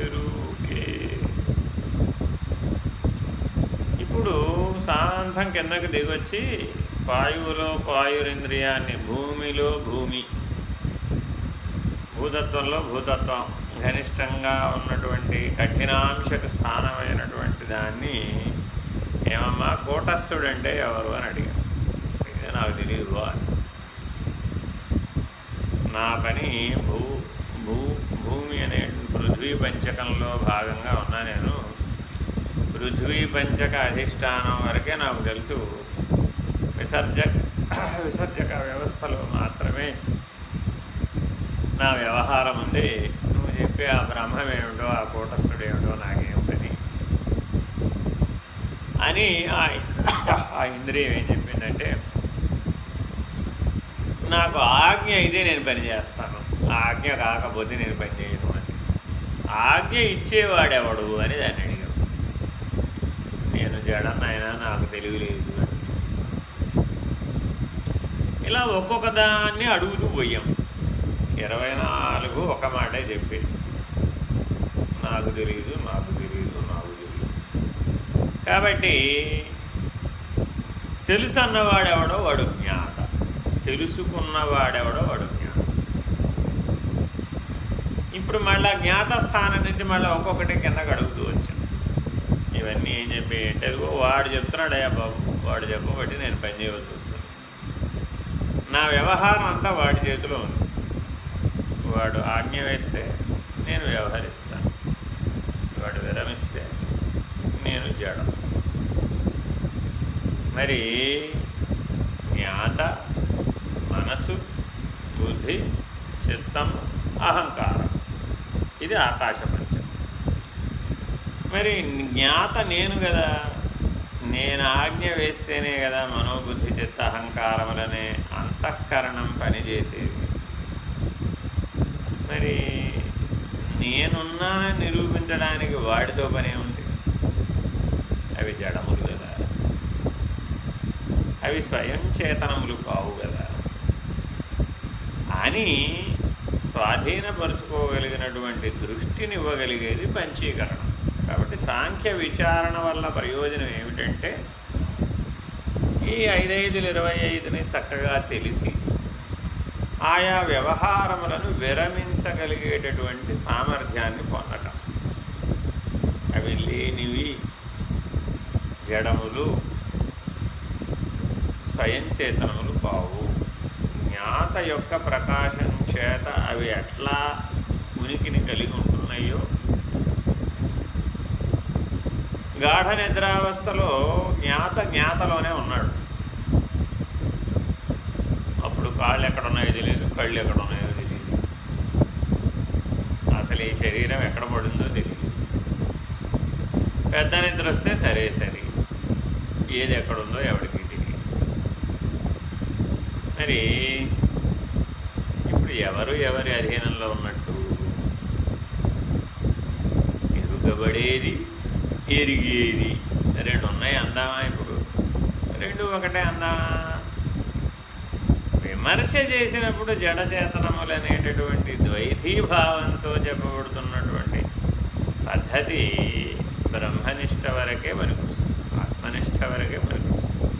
ఎరుకే. ఇప్పుడు శాంతం కిందకు దిగొచ్చి పాయువులో పాయురింద్రియాన్ని భూమిలో భూమి భూతత్వంలో భూతత్వం ఘనిష్టంగా ఉన్నటువంటి కఠినాంశకు స్థానమైనటువంటి దాన్ని ఏమమ్మా కూటస్థుడంటే ఎవరు అని అడిగారు. నాకు తెలియదు నా పని భూ భూ భూమి అనే పృథ్వీ పంచకంలో భాగంగా ఉన్నా నేను. పృథ్వీ పంచక అధిష్టానం వరకే నాకు తెలుసు. విసర్జక విసర్జక వ్యవస్థలో మాత్రమే నా వ్యవహారం ఉంది. నువ్వు చెప్పే ఆ బ్రహ్మం ఏమిటో ఆ కూటస్థుడు ఏమిటో నాకేమిటని అని ఆ ఇంద్రియం ఏం చెప్పిందంటే నాకు ఆజ్ఞ అయితే నేను పని చేస్తాను. ఆజ్ఞ కాకపోతే నేను పనిచేయను అని. ఆజ్ఞ ఇచ్చేవాడెవడు అని దాన్ని అడిగాడు. నేను జడన్నైనా నాకు తెలియలేదు అని. ఇలా ఒక్కొక్క దాన్ని అడుగుతూ పోయాం. ఇరవై నాలుగు ఒక మాటే చెప్పి. నాకు తెలియదు నాకు తెలియదు నాకు తెలియదు కాబట్టి తెలుసు అన్నవాడెవడో వాడు జ్ఞానం. తెలుసుకున్నవాడెవడో వాడు జ్ఞానం. ఇప్పుడు మళ్ళీ జ్ఞాత స్థానం నుంచి మళ్ళీ ఒక్కొక్కటి కింద గడుగుతూ వచ్చాం. ఇవన్నీ ఏం చెప్పి అంటే వాడు చెప్తున్నాడయ్యా బాబు వాడు చెప్పబట్టి నేను పని చేయవలసి వస్తుంది. నా వ్యవహారం అంతా వాడి చేతిలో ఉంది. వాడు ఆజ్ఞ వేస్తే నేను వ్యవహరిస్తాను. వాడు విరమిస్తే నేను జడం. మరి జ్ఞాత మనసు బుద్ధి చిత్తం అహంకారం. ఇది ఆకాశ పంచం మరి జ్ఞాత నేను కదా. నేను ఆజ్ఞ వేస్తేనే కదా మనోబుద్ధి చిత్త అహంకారములనే అంతఃకరణం పనిచేసేది. మరి నేనున్నానని నిరూపించడానికి వాడితో పనే ఉంది. అవి జడములు కదా. అవి స్వయం చేతనములు కావు కదా. అని స్వాధీనపరుచుకోగలిగినటువంటి దృష్టిని ఇవ్వగలిగేది పంచీకరణం. కాబట్టి సాంఖ్య విచారణ వల్ల ప్రయోజనం ఏమిటంటే ఈ ఐదైదులు ఇరవై ఐదుని చక్కగా తెలిసి ఆయా వ్యవహారములను విరమించగలిగేటటువంటి సామర్థ్యాన్ని పొందటం. అవి లేనివి జడములు స్వయంచేతనములు కావు. జ్ఞాత యొక్క ప్రకాశం చేత అవి ఎట్లా ఉనికిని కలిగి ఉంటున్నాయో. గాఢ నిద్రావస్థలో జ్ఞాత జ్ఞాతలోనే ఉన్నాడు. అప్పుడు కాళ్ళు ఎక్కడ ఉన్నాయో తెలియదు కళ్ళు ఎక్కడ ఉన్నాయో తెలియదు అసలు ఈ శరీరం ఎక్కడ పడిందో తెలియదు పెద్ద నిద్ర వస్తే సరే సరే. ఏది ఎక్కడుందో ఎవరికి మరి ఇప్పుడు ఎవరు ఎవరి అధీనంలో ఉన్నట్టు ఎరుగబడేది ఎరిగేది? రెండు ఉన్నాయి అందామా ఇప్పుడు? రెండు ఒకటే అందామా? విమర్శ చేసినప్పుడు జడచేతనములు అనేటటువంటి ద్వైతీభావంతో చెప్పబడుతున్నటువంటి పద్ధతి బ్రహ్మనిష్ట వరకే పనికొస్తుంది. ఆత్మనిష్ట వరకే పనికొస్తుంది.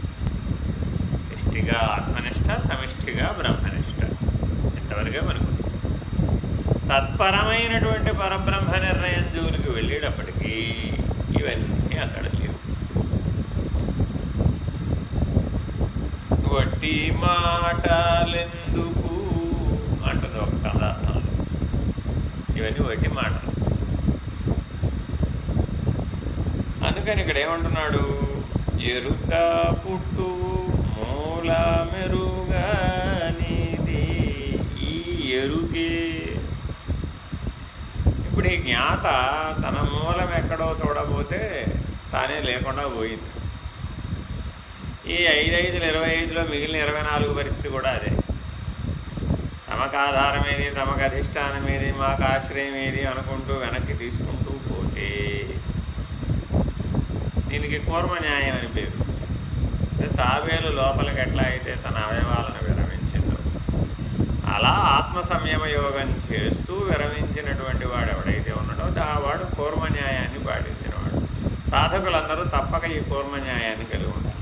దృష్టిగా ఆత్మనిష్ట సమిష్టిగా బ్రహ్మనిష్ట. ఇంతవరకే మనకు తత్పరమైనటువంటి పరబ్రహ్మ నిర్ణయం జోలికి వెళ్ళేటప్పటికీ ఇవన్నీ అక్కడ లేవు. వట్టి మాటలెందుకు అంటుంది ఒక పదార్థంలో ఇవన్నీ వట్టి మాటలు. అందుకని ఇక్కడ ఏమంటున్నాడు? ఎరుక పుట్టు మూల మెరు ఈ ఎరుకే ఇప్పుడు ఈ జ్ఞాత తన మూలం ఎక్కడో చూడబోతే తానే లేకుండా పోయింది. ఈ ఐదైదులు ఇరవై ఐదులో మిగిలిన ఇరవై నాలుగు పరిస్థితి కూడా అదే. తమకు ఆధారం ఏది తమకు అధిష్టానం ఏది మాకు ఆశ్రయం ఏది అనుకుంటూ వెనక్కి తీసుకుంటూ పోతే దీనికి కూర్మ న్యాయం అని పేరు. తాబేలు లోపలికి ఎట్లా అయితే తన అవయవాలను అలా ఆత్మ సంయమ యోగం చేస్తూ విరమించినటువంటి వాడు ఎవడైతే ఉన్నాడో వాడు కూర్మన్యాయాన్ని పాటించినవాడు. సాధకులందరూ తప్పక ఈ కూర్మన్యాయాన్ని కలిగి ఉండాలి.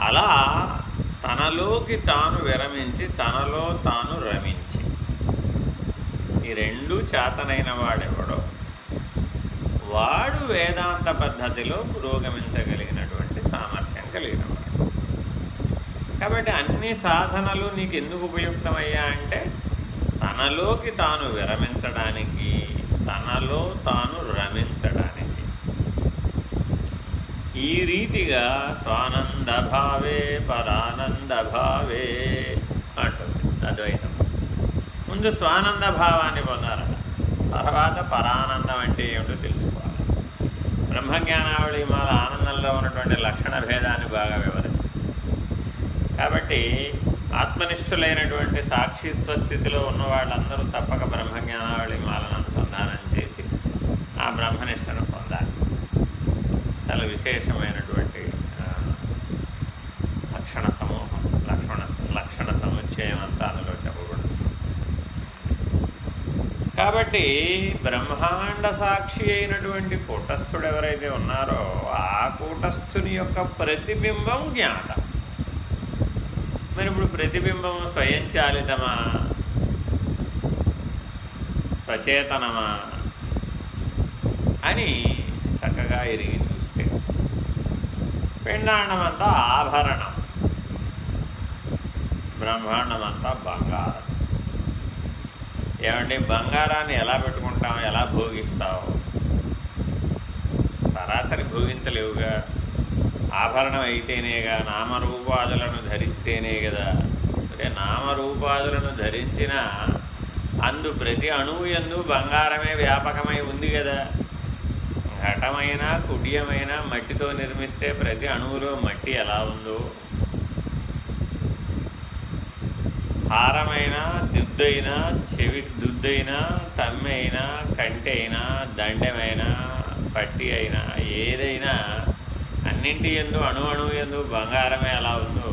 అలా తనలోకి తాను విరమించి తనలో తాను రమించి ఈ రెండు చేతనైన వాడెవడో వాడు వేదాంత పద్ధతిలో పురోగమించగలిగినటువంటి సామర్థ్యం కలిగినవాడు. కాబట్టి అన్ని సాధనలు నీకు ఎందుకు ఉపయుక్తమయ్యా అంటే తనలోకి తాను విరమించడానికి తనలో తాను రమించడానికి. ఈ రీతిగా స్వానందభావే పరానందభావే అంటుంది. అద్వైతం. ముందు స్వానంద భావాన్ని పొందాలట. తర్వాత పరానందం అంటే ఏమిటో తెలుసుకోవాలి. బ్రహ్మజ్ఞానావళి మాల ఆనందంలో ఉన్నటువంటి లక్షణ భేదాన్ని బాగా వివరించారు కాబట్టి ఆత్మనిష్ఠులైనటువంటి సాక్షిత్వ స్థితిలో ఉన్న వాళ్ళందరూ తప్పక బ్రహ్మజ్ఞానావళి మాలను అనుసంధానం చేసి ఆ బ్రహ్మనిష్టను పొందాలి. చాలా విశేషమైనటువంటి లక్షణ సమూహం లక్షణ లక్షణ సముచ్చయం అంతా అందులో చెప్పబడుతుంది. కాబట్టి బ్రహ్మాండ సాక్షి అయినటువంటి కూటస్థుడు ఎవరైతే ఉన్నారో ఆ కూటస్థుని యొక్క ప్రతిబింబం జ్ఞాత మరి ఇప్పుడు ప్రతిబింబం స్వయంచాలితమా సచేతనమా అని చక్కగా ఎరిగి చూస్తే పిండాండమంతా ఆభరణం. బ్రహ్మాండమంతా బంగారం. ఏమంటే బంగారాన్ని ఎలా పెట్టుకుంటాం? ఎలా భోగిస్తావు సరాసరి భోగించలేవుగా. ఆభరణం అయితేనేగా నామరూపాదులను ధరిస్తేనే కదా అంటే నామరూపాదులను ధరించిన అందు ప్రతి అణువు ఎందు బంగారమే వ్యాపకమై ఉంది కదా ఘటమైన కుడ్యమైన మట్టితో నిర్మిస్తే ప్రతి అణువులో మట్టి ఎలా ఉందో. హారమైన దుద్దైనా చెవి దుద్దైనా తమ్మైనా కంటి అయినా దండమైనా పట్టి అయినా ఏదైనా అన్నింటి ఎందు అణు అణువు ఎందు బంగారమే ఎలా ఉందో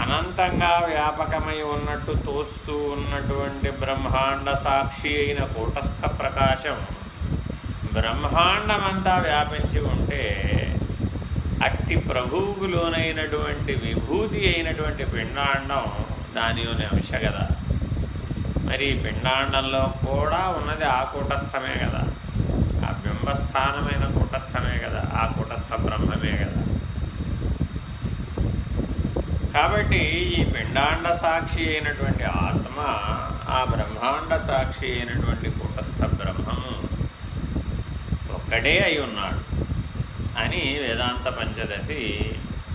అనంతంగా వ్యాపకమై ఉన్నట్టు తోస్తూ ఉన్నటువంటి బ్రహ్మాండ సాక్షి అయిన కూటస్థ ప్రకాశం బ్రహ్మాండమంతా వ్యాపించి ఉంటే అట్టి ప్రభువుకు లోనైనటువంటి విభూతి అయినటువంటి పిండాండం దానిలోని అంశ కదా. మరి పిండాండంలో కూడా ఉన్నది ఆ కూటస్థమే కదా. బ్రహ్మస్థానమైన కూటస్థమే కదా ఆ కూటస్థ బ్రహ్మమే కదా. కాబట్టి ఈ పిండాండ సాక్షి అయినటువంటి ఆత్మ ఆ బ్రహ్మాండ సాక్షి అయినటువంటి కూటస్థ బ్రహ్మము ఒక్కడే అయి ఉన్నాడు అని వేదాంత పంచదశి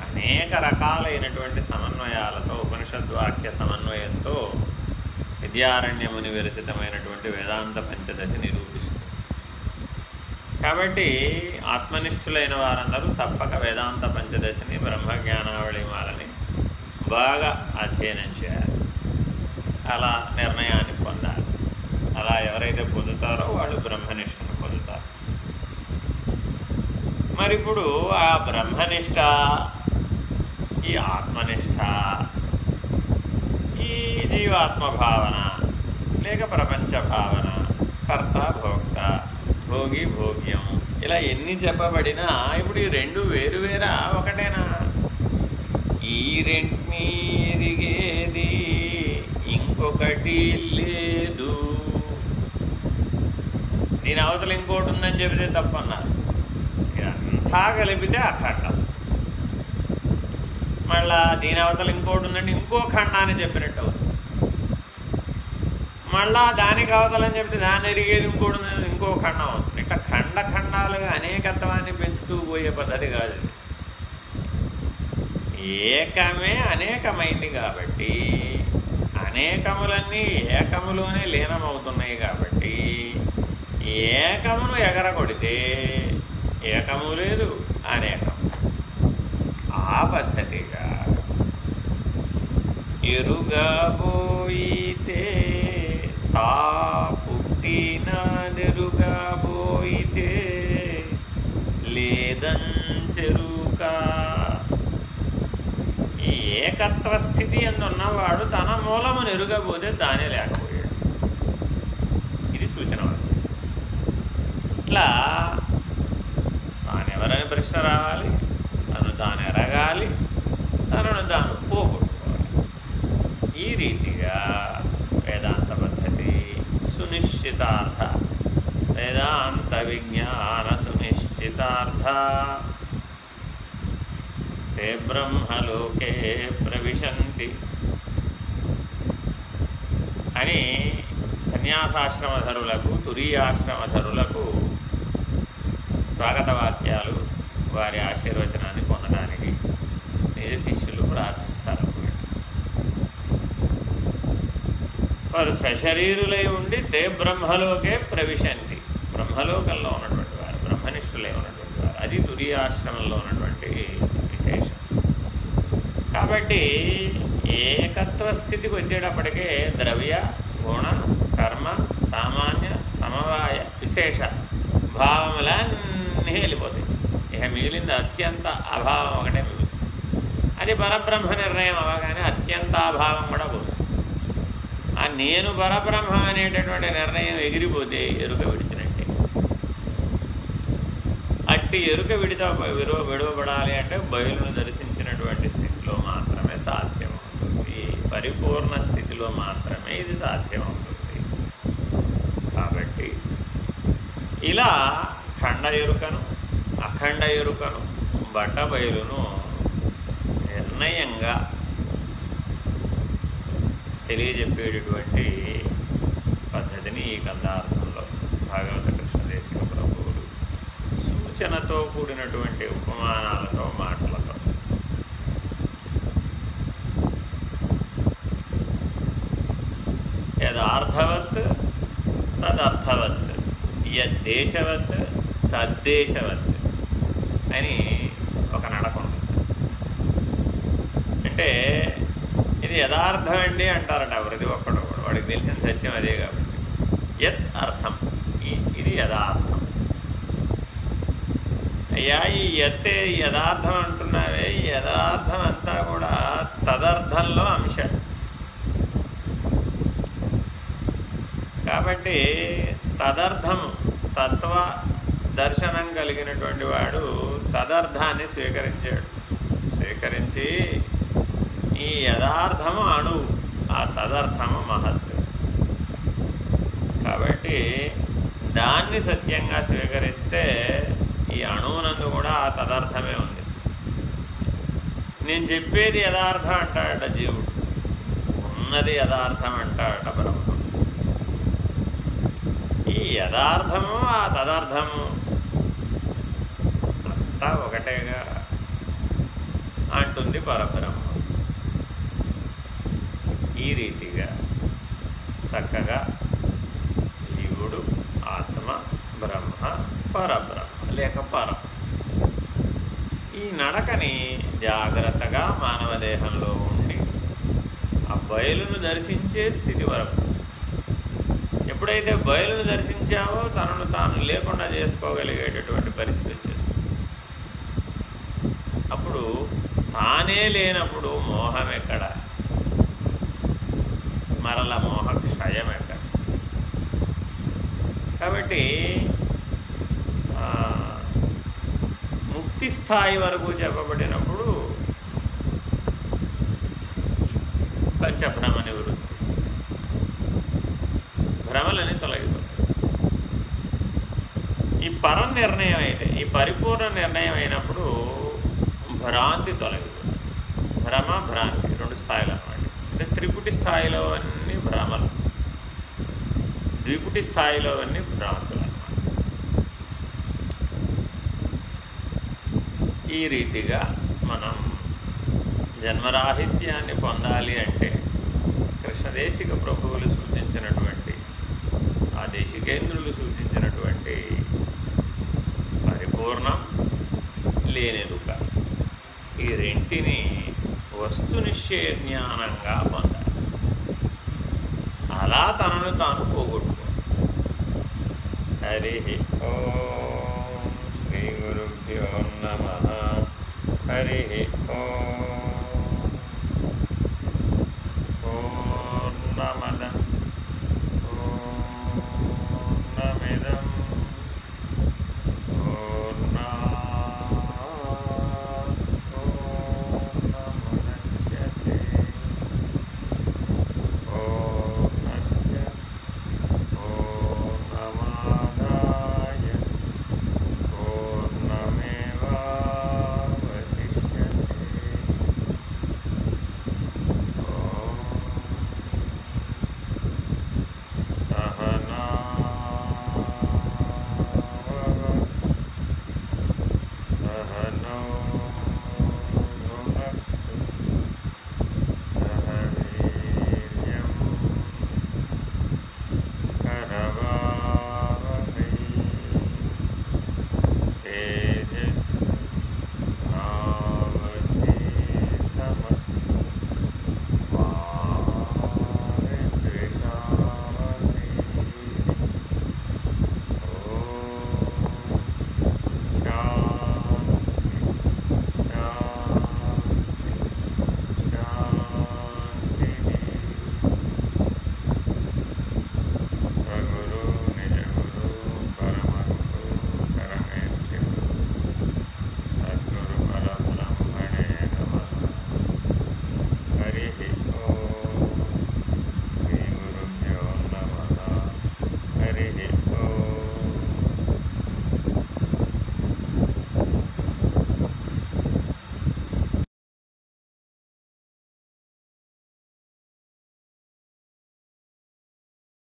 అనేక రకాలైనటువంటి సమన్వయాలతో ఉపనిషద్వాక్య సమన్వయంతో విద్యారణ్యముని విరచితమైనటువంటి వేదాంత పంచదశి నిరూపిస్తుంది కాబట్టి ఆత్మనిష్ఠులైన వారందరూ తప్పక వేదాంత పంచదశిని బ్రహ్మజ్ఞానావళి మాలని బాగా అధ్యయనం చేయాలి. అలా నిర్ణయాన్ని పొందాలి. అలా ఎవరైతే పొందుతారో వాళ్ళు బ్రహ్మనిష్టను పొందుతారు. మరి ఇప్పుడు ఆ బ్రహ్మనిష్ట ఈ ఆత్మనిష్ట ఈ జీవాత్మ భావన లేక ప్రపంచ భావన కర్త భోక్త భోగి భోగ్యం. ఇలా ఎన్ని చెప్పబడినా ఇప్పుడు ఈ రెండు వేరు వేరా ఒకటేనా? ఈ రెంటిని ఎరిగేది ఇంకొకటి లేదు. దీని అవతల ఇంకోటి ఉందని చెబితే తప్పన్నారు. అంతా కలిపితే అఖండం మళ్ళా దీని అవతల ఇంకోటి ఉందంటే ఇంకో ఖండాన్ని చెప్పినట్టు అవుతుంది. మళ్ళా దానికి అవతలని చెప్తే దాన్ని ఎరిగేది ఇంకోటి ఇంకో ఖండం. అవుతుంది ఇట్లా ఖండ ఖండాలుగా అనేకత్వాన్ని పెంచుతూ పోయే పద్ధతి కాదు ఏకమే అనేకమైంది కాబట్టి అనేకములన్నీ ఏకములోనే లీనమవుతున్నాయి కాబట్టి ఏకమును ఎగరగొడితే ఏకము లేదు అనేకం ఆ పద్ధతిగా ఎరుగబోయితే తా పుట్టినదెరుగబోయితే లేదంచెరుక. ఈ ఏకత్వ స్థితి అందున్నవాడు తన మూలము నెరుగబోతే దానే లేకపోయాడు. ఇది సూచన ఇట్లా తానెవరని ప్రశ్న రావాలి? తను తాను ఎరగాలి. తనను తాను పోగొట్టుకోవాలి. ఈ రీతిగా వేదాంత పద్ధతి సునిశ్చితార్థ వేదాంత విజ్ఞాన సునిశ్చితార్థ తే బ్రహ్మలోకే ప్రవిశంతి అని సన్యాసాశ్రమధరులకు తురీయాశ్రమధరులకు స్వాగత వాక్యాలు వారి ఆశీర్వచనాన్ని పొందడానికి నిజ శిష్యులు ప్రార్థిస్తారు వారు సశరీరులై ఉండి తే బ్రహ్మలోకే ప్రవిశంతి. బ్రహ్మలోకంలో ఉన్నటువంటి వారు బ్రహ్మనిష్ఠులే ఉన్నటువంటి వారు అది తురియాశ్రమంలో ఉన్నటువంటి విశేషం. కాబట్టి ఏకత్వ స్థితికి వచ్చేటప్పటికే ద్రవ్య గుణ కర్మ సామాన్య సమవాయ విశేష భావములన్నీ వెళ్ళిపోతాయి. ఇక మిగిలింది అత్యంత అభావం ఒకటే మిగులుతుంది. అది పరబ్రహ్మ నిర్ణయం అవగానే అత్యంత అభావం కూడా పోతుంది. ఆ నేను పరబ్రహ్మ అనేటటువంటి నిర్ణయం ఎగిరిపోతే ఎరుక విడిచినట్టే అట్టి ఎరుక విడిచ విలువ విడవబడాలి అంటే బయలును దర్శించినటువంటి స్థితిలో మాత్రమే సాధ్యమవుతుంది. పరిపూర్ణ స్థితిలో మాత్రమే ఇది సాధ్యమవుతుంది. కాబట్టి ఇలా ఖండ ఎరుకను అఖండ ఎరుకను బట్ట బయలును నిర్ణయంగా తెలియజెప్పేటటువంటి పద్ధతిని ఈ కథార్థంలో భాగవత సూచనతో కూడినటువంటి ఉపమానాలతో మాటలతో. యదార్థవత్ తదర్థవత్. యద్దేశవత్ తద్దేశవత్ అని ఒక నడక అంటే ఇది యథార్థం అండి అంటారట ప్రతి ఒక్కడు వాడికి తెలిసిన సత్యం అదే కాబట్టి. యత్ అర్థం ఇది యథార్థం అయ్యా ఈ ఎత్తే యథార్థం అంటున్నావే ఈ యథార్థం అంతా కూడా తదర్థంలో అంశం కాబట్టి తదర్థము తత్వ దర్శనం కలిగినటువంటి వాడు తదర్థాన్ని స్వీకరించాడు. స్వీకరించి ఈ యథార్థము అణువు ఆ తదర్థము మహత్ కాబట్టి దాన్ని సత్యంగా స్వీకరిస్తే ఈ అణువునందు కూడా ఆ తదర్థమే ఉంది. నేను చెప్పేది యథార్థం అంటాడట జీవుడు. ఉన్నది యథార్థం అంటాడట బ్రహ్మ ఈ యథార్థము ఆ తదర్థము అంతా ఒకటేగా అంటుంది పరబ్రహ్మ ఈ రీతిగా చక్కగా జీవుడు ఆత్మ బ్రహ్మ పరబ్రహ్మ. లేక ఈ నడకని జాగ్రత్తగా మానవ దేహంలో ఉండి ఆ బయలును దర్శించే స్థితి వరకు. ఎప్పుడైతే బయలును దర్శించావో తనను తాను లేకుండా చేసుకోగలిగేటటువంటి పరిస్థితి వచ్చేస్తుంది. అప్పుడు తానే లేనప్పుడు మోహం ఎక్కడ? మరల మోహ క్షయం ఎక్కడ? కాబట్టి ముక్తి స్థాయి వరకు చెప్పబడినప్పుడు పంచభ్రమ నివృత్తి భ్రమలని తొలగిపోతాయి. ఈ పరం నిర్ణయం అయితే ఈ పరిపూర్ణ నిర్ణయం అయినప్పుడు భ్రాంతి తొలగిపోతుంది. భ్రమ భ్రాంతి రెండు స్థాయిలు అనమాట అంటే త్రిపుటి స్థాయిలో అన్ని భ్రమలు ద్విపుటి స్థాయిలో అన్ని భ్రాంతి అనమాట ఈ రీతిగా మనం జన్మరాహిత్యాన్ని పొందాలి అంటే కృష్ణదేశిక ప్రభువులు సూచించినటువంటి ఆ దేశికేంద్రులు సూచించినటువంటి పరిపూర్ణం లేనెరుక ఈ రెంటిని వస్తునిశ్చయ జ్ఞానంగా పొందాలి. అలా తనను తాను పోగొట్టుకో హరి ఓం శ్రీ గురుభ్యో నమ. हरे ओम